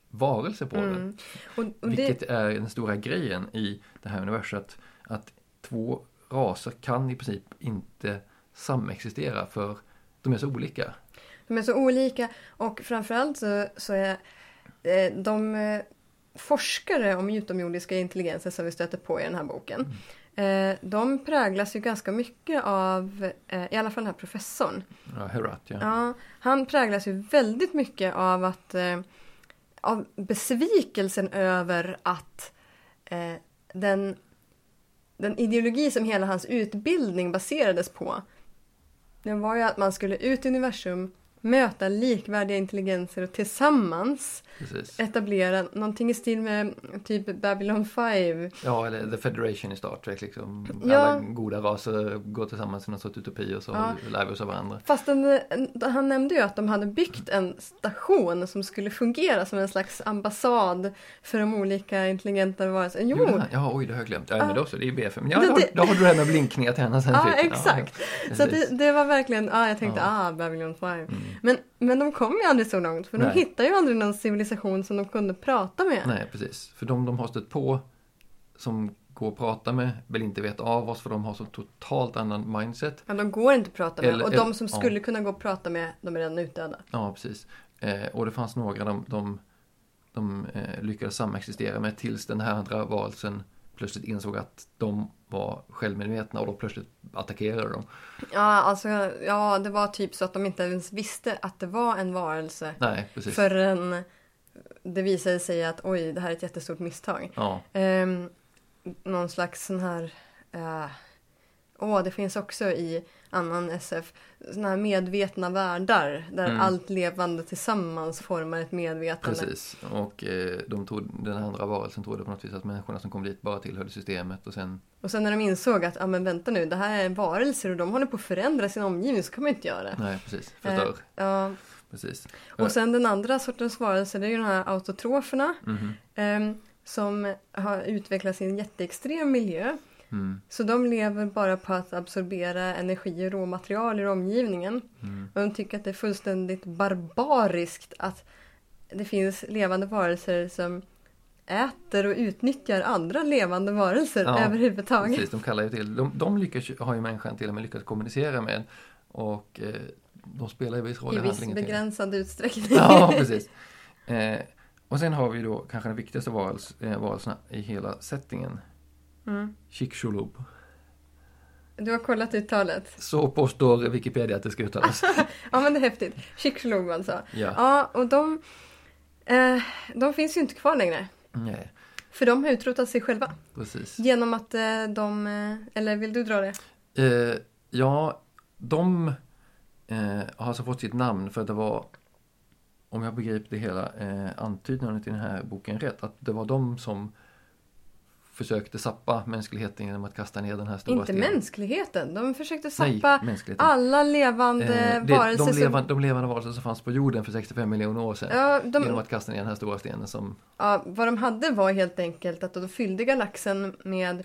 varelser på den. Mm. Och, och det, Vilket är den stora grejen i det här universet. Att två raser kan i princip inte samexistera för de är så olika. de är så olika och framförallt så, så är eh, de eh, forskare om utomjordiska intelligenser som vi stöter på i den här boken. Eh, de präglas ju ganska mycket av, i alla fall den här professorn. Ja, Herat, ja. Ja, han präglas ju väldigt mycket av att av besvikelsen över att eh, den, den ideologi som hela hans utbildning baserades på den var ju att man skulle ut i universum, möta likvärdiga intelligenser och tillsammans Precis. etablera någonting i stil med typ Babylon 5. Ja, eller The Federation i Star Trek liksom. Ja. Alla goda raser går tillsammans i någon sorts utopi och så Ja. lär vi oss av varandra. Fast den, han nämnde ju att de hade byggt en station som skulle fungera som en slags ambassad för de olika intelligenta varelserna. Jo, Jo, det ja, oj, det har jag glömt. Ja, men då så, det är ju BFM. Ja, Det- då, har- det- då har du det här med blinkningar till henne sen Ja, exakt. så att precis. det, det var verkligen, ja jag tänkte Ja. ah Babylon 5. Mm. Men, men de kom ju aldrig så långt för de Nej. hittade ju aldrig någon civilisation som de kunde prata med. Nej, precis. För de de har stött på som går att prata med vill inte veta av oss för de har så totalt annan mindset. Ja, de går inte att prata med Eller- och eller- de som ja. skulle kunna gå och prata med, de är redan utdöda. Ja, precis. Eh, och det fanns några de, de, de eh, lyckades samexistera med tills den här andra varelsen plötsligt insåg att de var självmedvetna och då plötsligt attackerade de. Ja, alltså, ja, det var typ så att de inte ens visste att det var en varelse Nej, precis. förrän det visade sig att oj, det här är ett jättestort misstag. Ja, Um, någon slags sån här... eh, Åh, det finns också i annan SF såna här medvetna världar där Mm. allt levande tillsammans formar ett medvetande. precis. Och eh, de tog, den andra varelsen trodde på något vis att människorna som kom dit bara tillhörde systemet och sen Och sen när de insåg att, ja ah, men vänta nu, det här är varelser och de håller på att förändra sin omgivning så kan man inte göra. Nej, precis. Förstör. Eh, ja. Precis. Och sen den andra sortens varelser, det är ju de här autotroferna. Mhm. ehm, som har utvecklats i en jätteextrem miljö. Mm. Så de lever bara på att absorbera energi och råmaterial ur omgivningen. Mm. Och de tycker att det är fullständigt barbariskt att det finns levande varelser som äter och utnyttjar andra levande varelser Ja, överhuvudtaget. Precis, de kallar ju till, de, de lyckas, har ju människan till och med lyckats kommunicera med och eh, de spelar ju viss roll I i viss handlingen. till- begränsad utsträckning. Ja, precis. Eh, och sen har vi då kanske den viktigaste varels, eh, varelserna i hela settingen. Mm. Chicxulub. Du har kollat uttalet. Så påstår Wikipedia att det ska uttalas. Ja men det är häftigt. Chicxulub alltså. ja. Ja, och de, eh, de finns ju inte kvar längre. Nej, För de har utrotat sig själva. precis. Genom att eh, de, eh, eller vill du dra det? Eh, ja, de eh, har alltså fått sitt namn för att det var, om jag begriper det hela, eh, antydningen i den här boken rätt, att det var de som försökte sappa mänskligheten genom att kasta ner den här stora Inte stenen. mänskligheten. De försökte Nej, sappa mänskligheten. alla levande Eh, det, varelser. de, som- levande, de levande varelser som fanns på jorden för 65 miljoner år sedan. Ja, Genom de, att kasta ner den här stora stenen som... ja, vad de hade var helt enkelt att de fyllde galaxen med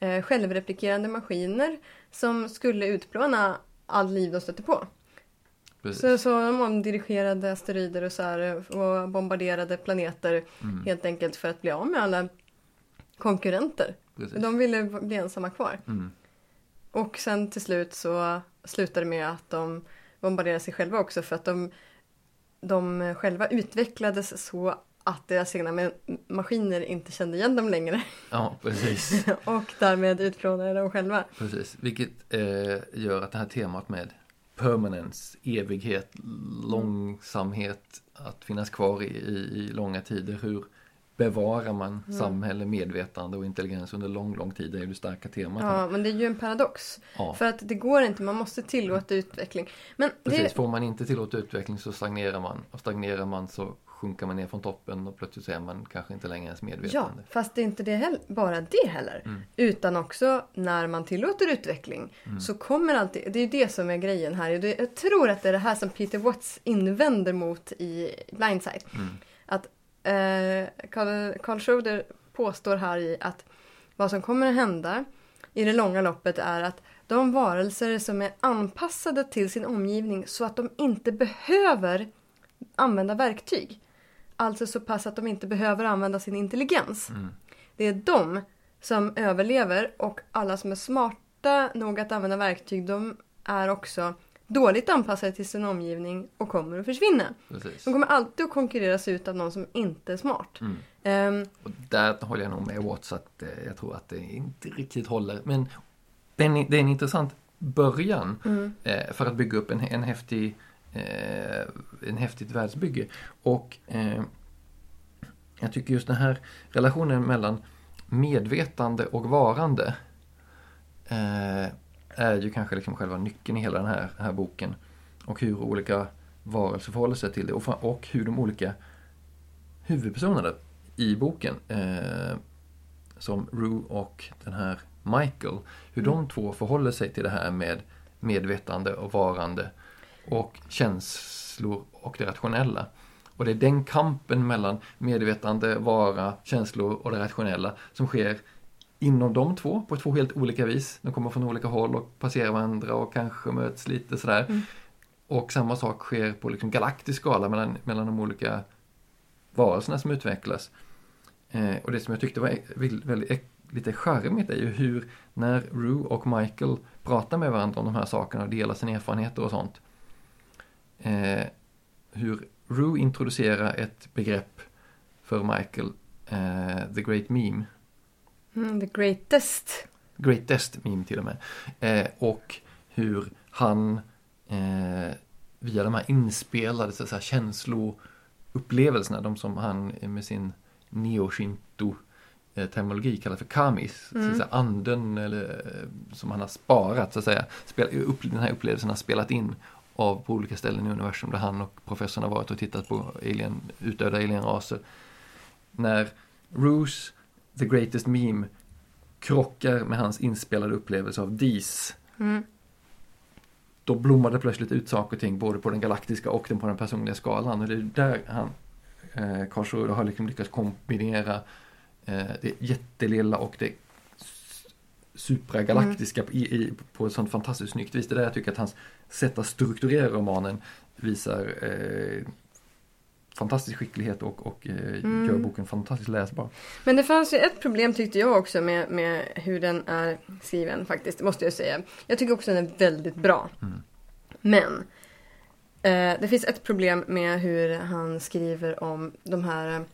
eh, självreplikerande maskiner som skulle utplåna all liv de stötte på. Precis. Så, så de omdirigerade asteroider och så här och bombarderade planeter Mm, helt enkelt för att bli av med alla konkurrenter. precis. De ville bli ensamma kvar. Mm, Och sen till slut så slutade det med att de bombarderade sig själva också för att de de själva utvecklades så att deras egna ma- maskiner inte kände igen dem längre Ja, precis. och därmed utplånade dem själva. precis. Vilket eh, gör att det här temat med permanence, evighet, långsamhet, att finnas kvar i, i, i långa tider. Hur bevarar man Mm. samhälle, medvetande och intelligens under lång, lång tid? Det är ju det starka temat. här. Ja, men det är ju en paradox. Ja. För att det går inte, man måste tillåta utveckling. Men Precis, det, får man inte tillåta utveckling så stagnerar man. Och stagnerar man så sjunker man ner från toppen och plötsligt så är man kanske inte längre ens ja, medvetande. fast det är inte det heller, bara det heller. Mm. Utan också när man tillåter utveckling Mm. så kommer alltid, det är ju det som är grejen här. Jag tror att det är det här som Peter Watts invänder mot i Blindside. Mm. Att Carl, Carl Schroeder påstår här i att vad som kommer att hända i det långa loppet är att de varelser som är anpassade till sin omgivning så att de inte behöver använda verktyg. Alltså så pass att de inte behöver använda sin intelligens. Mm. Det är de som överlever och alla som är smarta nog att använda verktyg de är också dåligt anpassade till sin omgivning och kommer att försvinna. Precis. De kommer alltid att konkurreras ut av någon som inte är smart. Mm. Ehm, Och där håller jag nog med Watts att eh, jag tror att det inte riktigt håller. Men det är en, det är en intressant början mm, eh, för att bygga upp en, en häftig eh, en häftigt världsbygge. Och eh, jag tycker just den här relationen mellan medvetande och varande eh, är ju kanske liksom själva nyckeln i hela den här, här boken. Och hur olika varelser förhåller sig till det och, och hur de olika huvudpersonerna i boken eh, som Rue och den här Michael, hur de två förhåller sig till det här med medvetande och varande och känslor och det rationella. Och det är den kampen mellan medvetande, vara, känslor och det rationella som sker inom de två på två helt olika vis. De kommer från olika håll och passerar varandra och kanske möts lite sådär. Mm. Och samma sak sker på liksom galaktisk skala mellan, mellan de olika varelserna som utvecklas. Eh, och det som jag tyckte var väldigt, väldigt lite charmigt är ju hur när Rue och Michael pratar med varandra om de här sakerna och delar sina erfarenheter och sånt. Eh, hur Rue introducerar ett begrepp för Michael, eh, the great meme, mm, the greatest. greatest meme till och med. Eh, och hur han eh, via de här inspelade så säga, känsloupplevelserna, de som han med sin neo-shinto eh, terminologi kallar för kamis, så Mm. säga, anden eller, eh, som han har sparat så att säga. Spel, upp, den här upplevelsen har spelat in av på olika ställen i universum där han och professorn har varit och tittat på alien, utdöda alienraser. När Roos, the greatest meme, krockar med hans inspelade upplevelse av DIS Mm. då blommar det plötsligt ut saker och ting både på den galaktiska och den på den personliga skalan. Och det är där han, eh, Karl Schroeder har liksom lyckats kombinera eh, det jättelilla och det supragalaktiska i, i, på ett sånt fantastiskt snyggt vis. Det är där jag tycker att hans sätt att strukturera romanen visar eh, fantastisk skicklighet och, och eh, Mm. gör boken fantastiskt läsbar. Men det fanns ju ett problem tyckte jag också med, med hur den är skriven faktiskt, måste jag säga. Jag tycker också den är väldigt bra. Mm. Men eh, det finns ett problem med hur han skriver om de här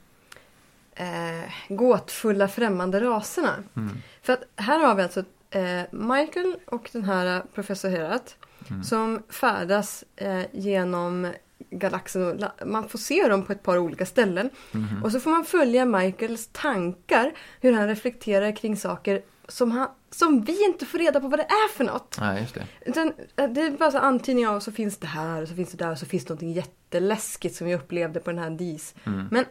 eh, gåtfulla främmande raserna. Mm. För att här har vi alltså eh, Michael och den här professor Herat Mm. som färdas eh, genom galaxen. och Man får se dem på ett par olika ställen. Mhm. Och så får man följa Michaels tankar, hur han reflekterar kring saker som, han, som vi inte får reda på vad det är för något. Nej, just det. Utan eh, det är bara så antydningar av så finns det här och så finns det där och så finns det något jätteläskigt som vi upplevde på den här DIS. Mm. Men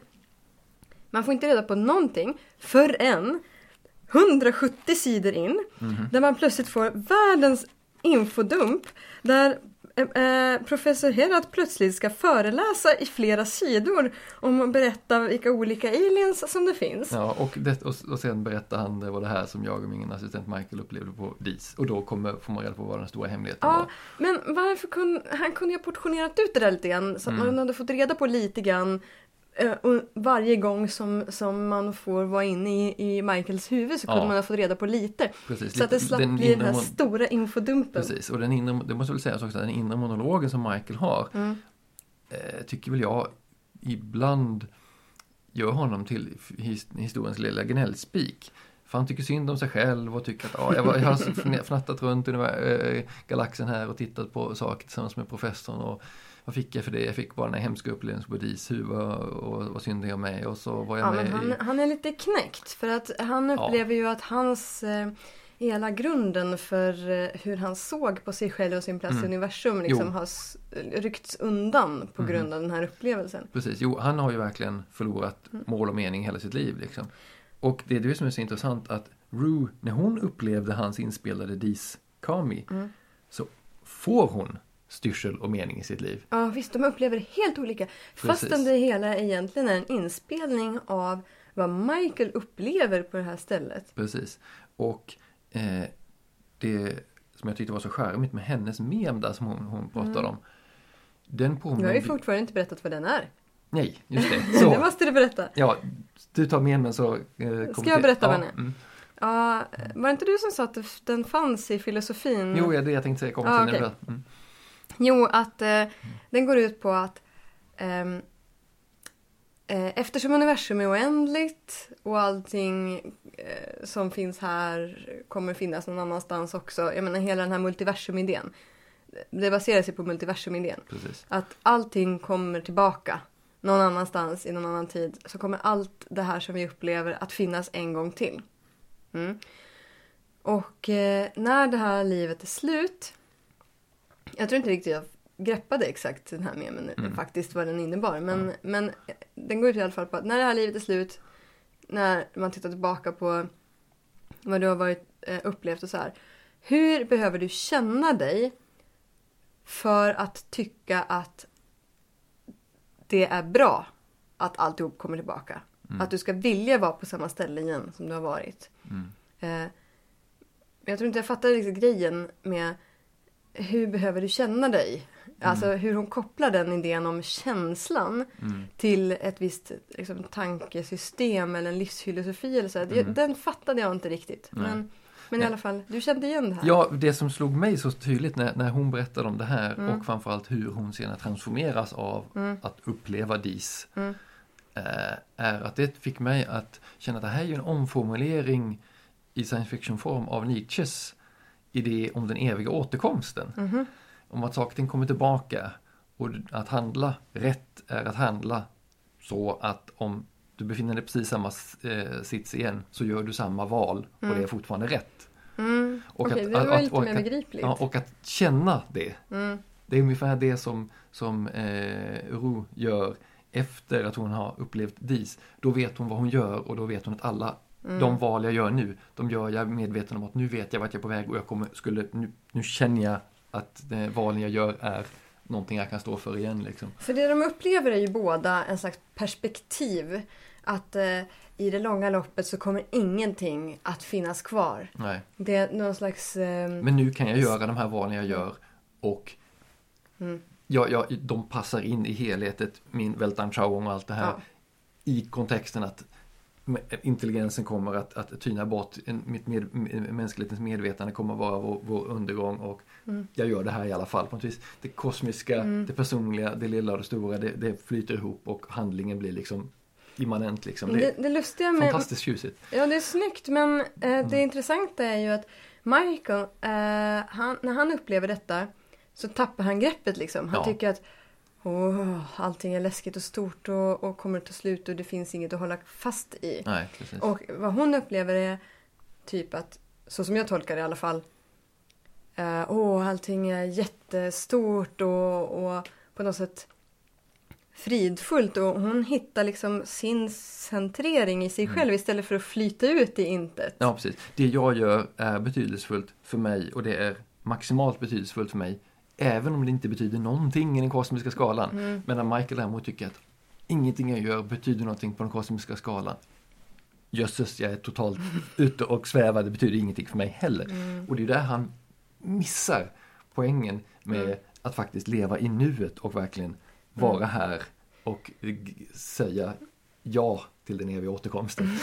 man får inte reda på någonting förrän 170 sidor in Mhm. där man plötsligt får världens infodump där eh, eh, professor Herat plötsligt ska föreläsa i flera sidor om att berätta vilka olika aliens som det finns. Ja, och, det, och, och sen berättar han det var det här som jag och min assistent Michael upplevde på DIS. Och då kommer, får man reda på vad den stora hemligheten Ja, var. men varför kunde han kunde ju ha portionerat ut det där lite grann så att Mm. man hade fått reda på lite grann eh, varje gång som, som man får vara inne i, i Michaels huvud så kunde Ja. man ha fått reda på lite. Precis, Så att det slapp den bli den här mon- stora infodumpen. Precis, och den inre, det måste väl sägas också, den inre monologen som Michael har Mm. eh, tycker väl jag, ibland gör honom till his, historiens lilla gnällspik. För han tycker synd om sig själv och tycker att ja, jag, var, jag har fnattat runt i äh, galaxen här och tittat på saker tillsammans med professorn och vad fick jag för det? Jag fick bara den här hemska upplevelsen på Dishuva och vad synd jag med och så var jag ja, med men han, i... han är lite knäckt för att han upplever ju att hans eh, hela grunden för eh, hur han såg på sig själv och sin plats Mm. i universum liksom Jo. har ryckts undan på Mhm. grund av den här upplevelsen. Precis, jo han har ju verkligen förlorat Mm. mål och mening hela sitt liv liksom. Och det är det som är så intressant att Rue, när hon upplevde hans inspelade Dis Kami Mm. så får hon styrsel och mening i sitt liv. Ja visst, de upplever det helt olika. Fastän Precis. det hela egentligen är en inspelning av vad Michael upplever på det här stället. Precis. Och eh, det som jag tyckte var så charmigt med hennes mem där som hon, hon pratade Mm. om. Den påminner... har ju fortfarande inte berättat vad den är. Nej, just det. det Så. måste du berätta. Ja, du tar memen så... Eh, Ska jag berätta ja, vad den är? Mm. Ja, var det inte du som sa att det- den fanns i filosofin? Jo, det är det jag tänkte säga. Kommer Ah, till okay. mm. Jo, att eh, den går ut på att ehm, eh, eftersom universum är oändligt och allting eh, som finns här kommer finnas någon annanstans också. Jag menar hela den här multiversum-idén. Det baserar sig på multiversum-idén. Precis. Att allting kommer tillbaka någon annanstans i någon annan tid. Så kommer allt det här som vi upplever att finnas en gång till. Mm. Och eh, när det här livet är slut. Jag tror inte riktigt jag greppade exakt den här memen Mm. faktiskt vad den innebar. Men, men eh, den går ut i alla fall på att när det här livet är slut. När man tittar tillbaka på vad du har varit, eh, upplevt och så här. Hur behöver du känna dig för att tycka att det är bra att alltihop kommer tillbaka. Mm. Att du ska vilja vara på samma ställe igen som du har varit. Mm. Eh, jag tror inte jag fattar grejen med hur behöver du känna dig? Alltså hur hon kopplar den idén om känslan Mm. till ett visst liksom, tankesystem eller en livsfilosofi eller så. Mm. Den fattade jag inte riktigt. Nej. Men, men i alla fall, du kände igen det här? Ja, det som slog mig så tydligt när, när hon berättade om det här Mm. och framförallt hur hon senare transformeras av Mm. att uppleva DIS. Mm. eh, är att det fick mig att känna att det här är ju en omformulering i science fiction-form av Nietzsches idé om den eviga återkomsten. Mhm. Om att saker och ting kommer tillbaka och att handla rätt är att handla så att om du befinner dig precis samma eh, sits igen så gör du samma val och Mm. det är fortfarande rätt. Mm. Och Okej, att- det att- var att- lite och mer att- begripligt. Ja, och att känna det. Mm. Det är ungefär det som, som eh, Ru gör efter att hon har upplevt DIS. Då vet hon vad hon gör och då vet hon att alla Mm. de val jag gör nu, de gör jag medveten om att nu vet jag vart jag är på väg och jag kommer, skulle, nu, nu känner jag att eh, valen jag gör är någonting jag kan stå för igen liksom. För det de upplever är ju båda en slags perspektiv. Att eh, i det långa loppet så kommer ingenting att finnas kvar. Nej. Det är någon slags... Eh, Men nu kan jag göra de här valen jag gör och mm, ja, ja, de passar in i helhetet, min Weltanschauung och allt det här. ja. i kontexten att intelligensen kommer att, att tyna bort, mitt med, mänsklighetens medvetande kommer att vara vår, vår undergång och Mm. jag gör det här i alla fall på något vis. Det kosmiska, Mm. det personliga, det lilla och det stora, det, det flyter ihop och handlingen blir liksom immanent liksom. Det Det, det lustiga med... fantastiskt tjusigt. Ja, det är snyggt men eh, det intressanta är ju att Michael, eh, han, när han upplever detta så tappar han greppet liksom. Han Ja. tycker att Åh, allting är läskigt och stort och, och kommer att ta slut och det finns inget att hålla fast i. Nej. Och vad hon upplever är typ att, så som jag tolkar det i alla fall, eh, åh, allting är jättestort och, och på något sätt fridfullt och hon hittar liksom sin centrering i sig Mm. själv istället för att flyta ut i intet. Ja, precis. Det jag gör är betydelsefullt för mig och det är maximalt betydelsefullt för mig. Även om det inte betyder någonting i den kosmiska skalan. Mm. Medan Michael däremot tycker att ingenting jag gör betyder någonting på den kosmiska skalan. Jösses, jag är totalt ute och svävar, det betyder ingenting för mig heller. Mm. Och det är där han missar poängen med Mm. att faktiskt leva i nuet och verkligen vara här och säga ja till den eviga återkomsten.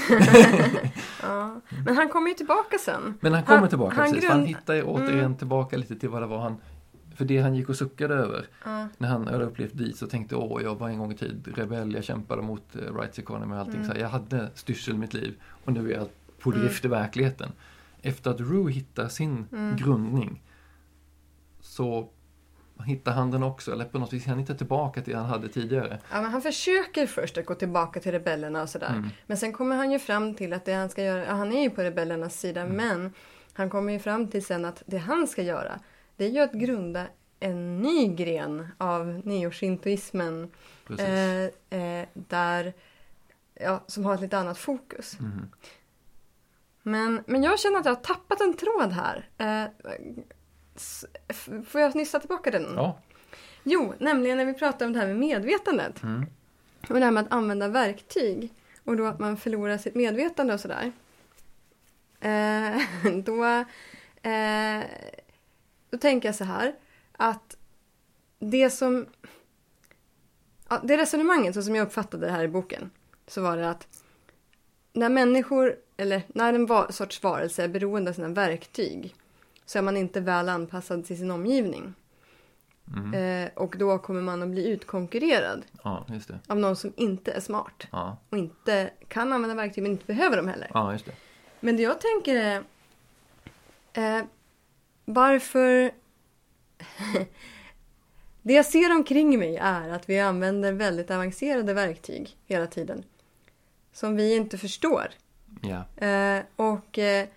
Ja. Men han kommer ju tillbaka sen. Men han kommer Han- tillbaka han precis, för han grund- hittar återigen Mm. tillbaka lite till vad det var han för det han gick och suckade över Ja. när han hade upplevt dit så tänkte åh, jag var en gång i tid rebell, jag kämpade mot uh, rights economy och allting. Mm. Så här, jag hade styrsel i mitt liv och nu är jag på Mm. drift i verkligheten. Efter att Rue hittar sin Mm. grundning så hittar han den också, eller på något vis han hittar tillbaka till det han hade tidigare. Ja, men han försöker först att gå tillbaka till rebellerna och sådär. Mm. Men sen kommer han ju fram till att det han ska göra, ja, han är ju på rebellernas sida, Mm. men han kommer ju fram till sen att det han ska göra, det är ju att grunda en ny gren av neoshintoismen eh, eh, där, ja, som har ett lite annat fokus. Mhm. Men, men jag känner att jag har tappat en tråd här. Eh, får jag nyssa tillbaka den? Ja. Jo, nämligen när vi pratar om det här med medvetandet. Mm. Och det här med att använda verktyg. Och då att man förlorar sitt medvetande och sådär. Eh, då, eh, då tänker jag så här. Att det som... Ja, det resonemanget, så som jag uppfattade det här i boken. Så var det att när människor, eller när en va- sorts varelse är beroende av sina verktyg. Så är man inte väl anpassad till sin omgivning. Mm. Eh, och då kommer man att bli utkonkurrerad Ja, av någon som inte är smart Ja, och inte kan använda verktyg men inte behöver dem heller. ja det. Men det jag tänker är eh, varför... det jag ser omkring mig är att vi använder väldigt avancerade verktyg hela tiden som vi inte förstår. Ja. Eh, och eh,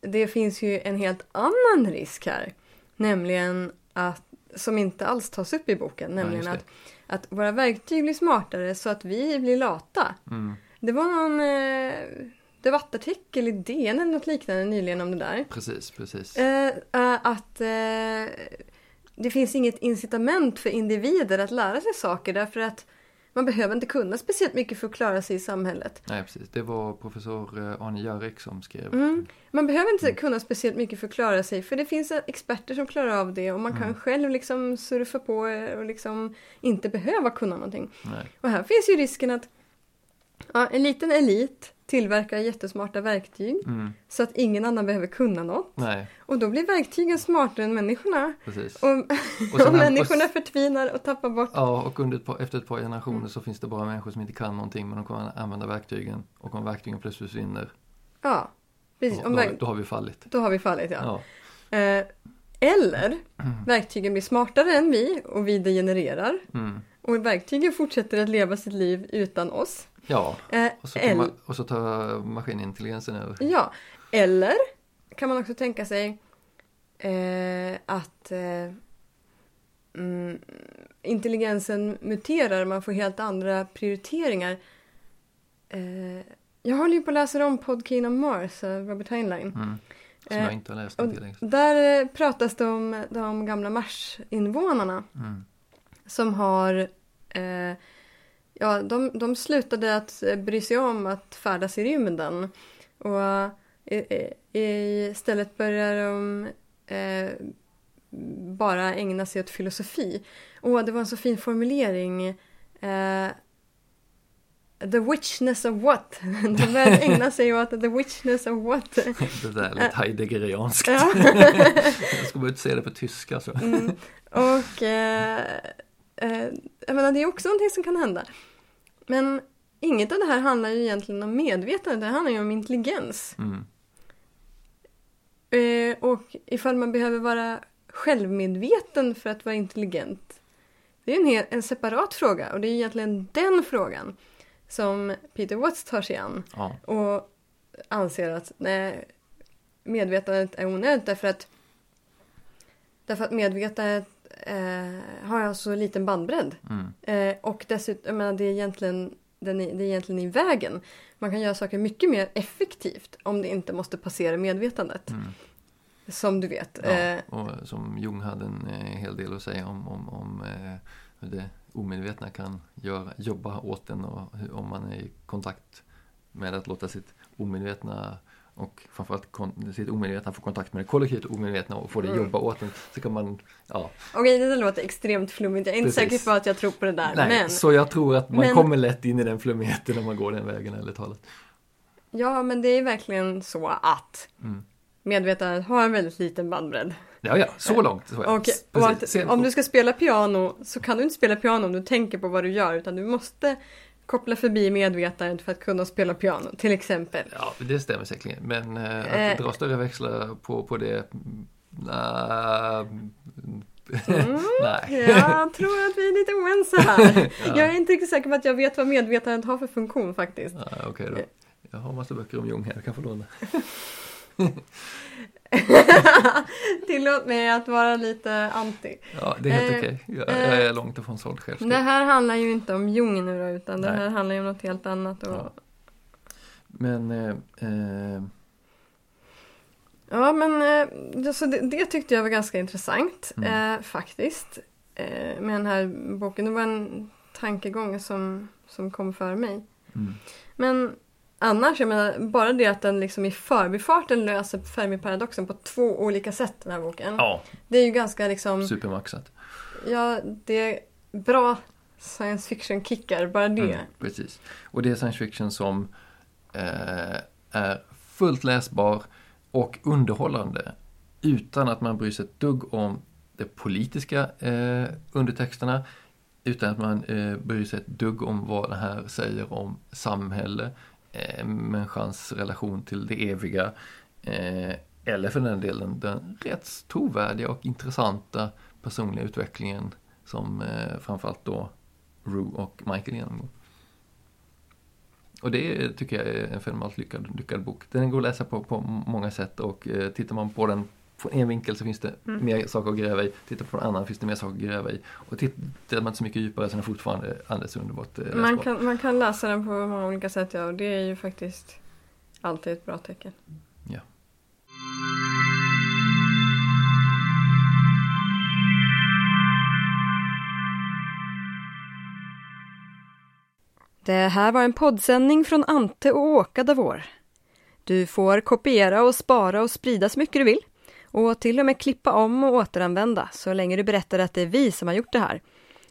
det finns ju en helt annan risk här. Nämligen att, som inte alls tas upp i boken, nämligen just att, att våra verktyg blir smartare så att vi blir lata. Mm. Det var någon eh, debattartikel i DN eller något liknande nyligen om det där. Precis, precis. Eh, eh, att eh, det finns inget incitament för individer att lära sig saker därför att man behöver inte kunna speciellt mycket för att klara sig i samhället. Nej, precis. Det var professor eh, Arne Jarek som skrev. Mm. Man behöver inte kunna speciellt mycket för att klara sig för det finns experter som klarar av det och man kan Mm. själv liksom surfa på och liksom inte behöva kunna någonting. Nej. Och här finns ju risken att ja, en liten elit tillverkar jättesmarta verktyg Mm. så att ingen annan behöver kunna något. Nej, Och då blir verktygen smartare än människorna. precis. Och, Och och, människorna och- förtvinar och tappar bort. Ja, och under ett par, efter ett par generationer Mm. så finns det bara människor som inte kan någonting men de kommer att använda verktygen. Och om verktygen plötsligt försvinner, Ja, precis. då, då, då har vi fallit. då har vi fallit, ja. Ja. Eh, eller verktygen blir smartare än vi och vi degenererar. Mm. Och verktygen fortsätter att leva sitt liv utan oss. Ja, Eh, och så, tar och så tar maskinintelligensen över. ja. eller kan man också tänka sig eh, att eh, mm, intelligensen muterar, man får helt andra prioriteringar. Eh, jag håller ju på att läsa om Podkeen on Mars av Robert Heinlein. Mm. Som Eh, jag inte har läst och till. Där eh, pratas det om de gamla Marsinvånarna Mm. som har eh, Ja, de, de slutade att eh, bry sig om att färdas i rymden. Och eh, eh, istället började de eh, bara ägna sig åt filosofi. Och det var en så fin formulering. Eh, the witchness of what? De började ägna sig åt the witchness of what? Det där är lite heideggerianskt. Ja. jag ska bara ut se det på tyska så. Mm. Och eh, eh, jag menar, det är också någonting som kan hända. Men inget av det här handlar ju egentligen om medvetande, det handlar ju om intelligens. Mm. Eh, och ifall man behöver vara självmedveten för att vara intelligent. Det är en, hel, en separat fråga och det är egentligen den frågan som Peter Watts tar sig an. Ja. och anser att nej, medvetandet är onödigt därför att därför att medvetandet eh, har jag så liten bandbredd. Mm. Eh, och dessutom, jag menar, det är egentligen den är, det är egentligen i vägen. Man kan göra saker mycket mer effektivt om det inte måste passera medvetandet. Mm. Som du vet. Ja, Eh, och som Jung hade en eh, hel del att säga om, om, om eh, hur det omedvetna kan göra, jobba åt en och hur, om man är i kontakt med att låta sitt omedvetna och framförallt sitt omedvetna få kontakt med det kollektivt omedvetna och få det Mm. jobba åt en så kan man, ja. Okej, det låter extremt flummigt. Jag är inte Precis. säker på att jag tror på det där. Nej, men, så jag tror att man men- kommer lätt in i den flummigheten om man går den vägen ärligt talat. ja, men det är verkligen så att Mm. medvetandet har en väldigt liten bandbredd. Ja, ja, så långt. Så och, och att, om du ska spela piano så kan du inte spela piano om du tänker på vad du gör utan du måste koppla förbi medvetandet för att kunna spela piano till exempel. Ja, det stämmer säkert. Men äh, att äh, dra större växlar på, på det äh, Mm, Nej. Jag tror att vi är lite oense här. ja. Jag är inte riktigt säker på att jag vet vad medvetandet har för funktion faktiskt. Ja, Okej okay då. Jag har massa böcker om Jung här, jag kan få låna. Tillåt mig att vara lite anti. Ja, det är helt eh, okej. Okay. Jag, jag, är långt ifrån såld själv. Det här handlar ju inte om Jung nu då, utan Nej. det här handlar ju om något helt annat. Och... Ja. Men eh, eh... Ja, men eh, alltså det, det, tyckte jag var ganska intressant mm. eh, faktiskt. Eh, med den här boken. Det var en tankegång som, som kom för mig. Mm. Men annars, jag menar, bara det att den liksom i förbifarten löser Fermi-paradoxen på två olika sätt, den här boken. Ja. Det är ju ganska liksom... Supermaxat. Ja, det är bra science fiction-kickar, bara det. Mm, precis. Och det är science fiction som eh, är fullt läsbar och underhållande utan att man bryr sig ett dugg om de politiska eh, undertexterna utan att man eh, bryr sig ett dugg om vad det här säger om samhälle, eh, människans relation till det eviga eh, eller för den delen den rätt trovärdiga och intressanta personliga utvecklingen som eh, framförallt då Rue och Michael genomgår. Och det tycker jag är en fenomenalt lyckad, lyckad bok. Den går att läsa på, på många sätt och eh, tittar man på den från en vinkel så finns det mm. mer saker att gräva i. Tittar på en annan finns det mer saker att gräva i. Och tittar man inte så mycket djupare så är den fortfarande alldeles underbart eh, man kan, man kan läsa den på många olika sätt ja, och det är ju faktiskt alltid ett bra tecken. Ja. Det här var en poddsändning från Ante och Åka Davor. Du får kopiera och spara och sprida så mycket du vill och till och med klippa om och återanvända så länge du berättar att det är vi som har gjort det här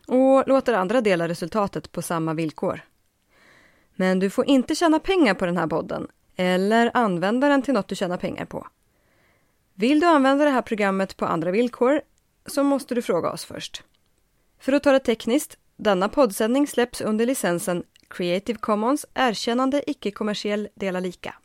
och låter andra dela resultatet på samma villkor. Men du får inte tjäna pengar på den här podden eller använda den till något du tjänar pengar på. Vill du använda det här programmet på andra villkor så måste du fråga oss först. För att ta det tekniskt, denna poddsändning släpps under licensen Creative Commons erkännande icke-kommersiell dela lika.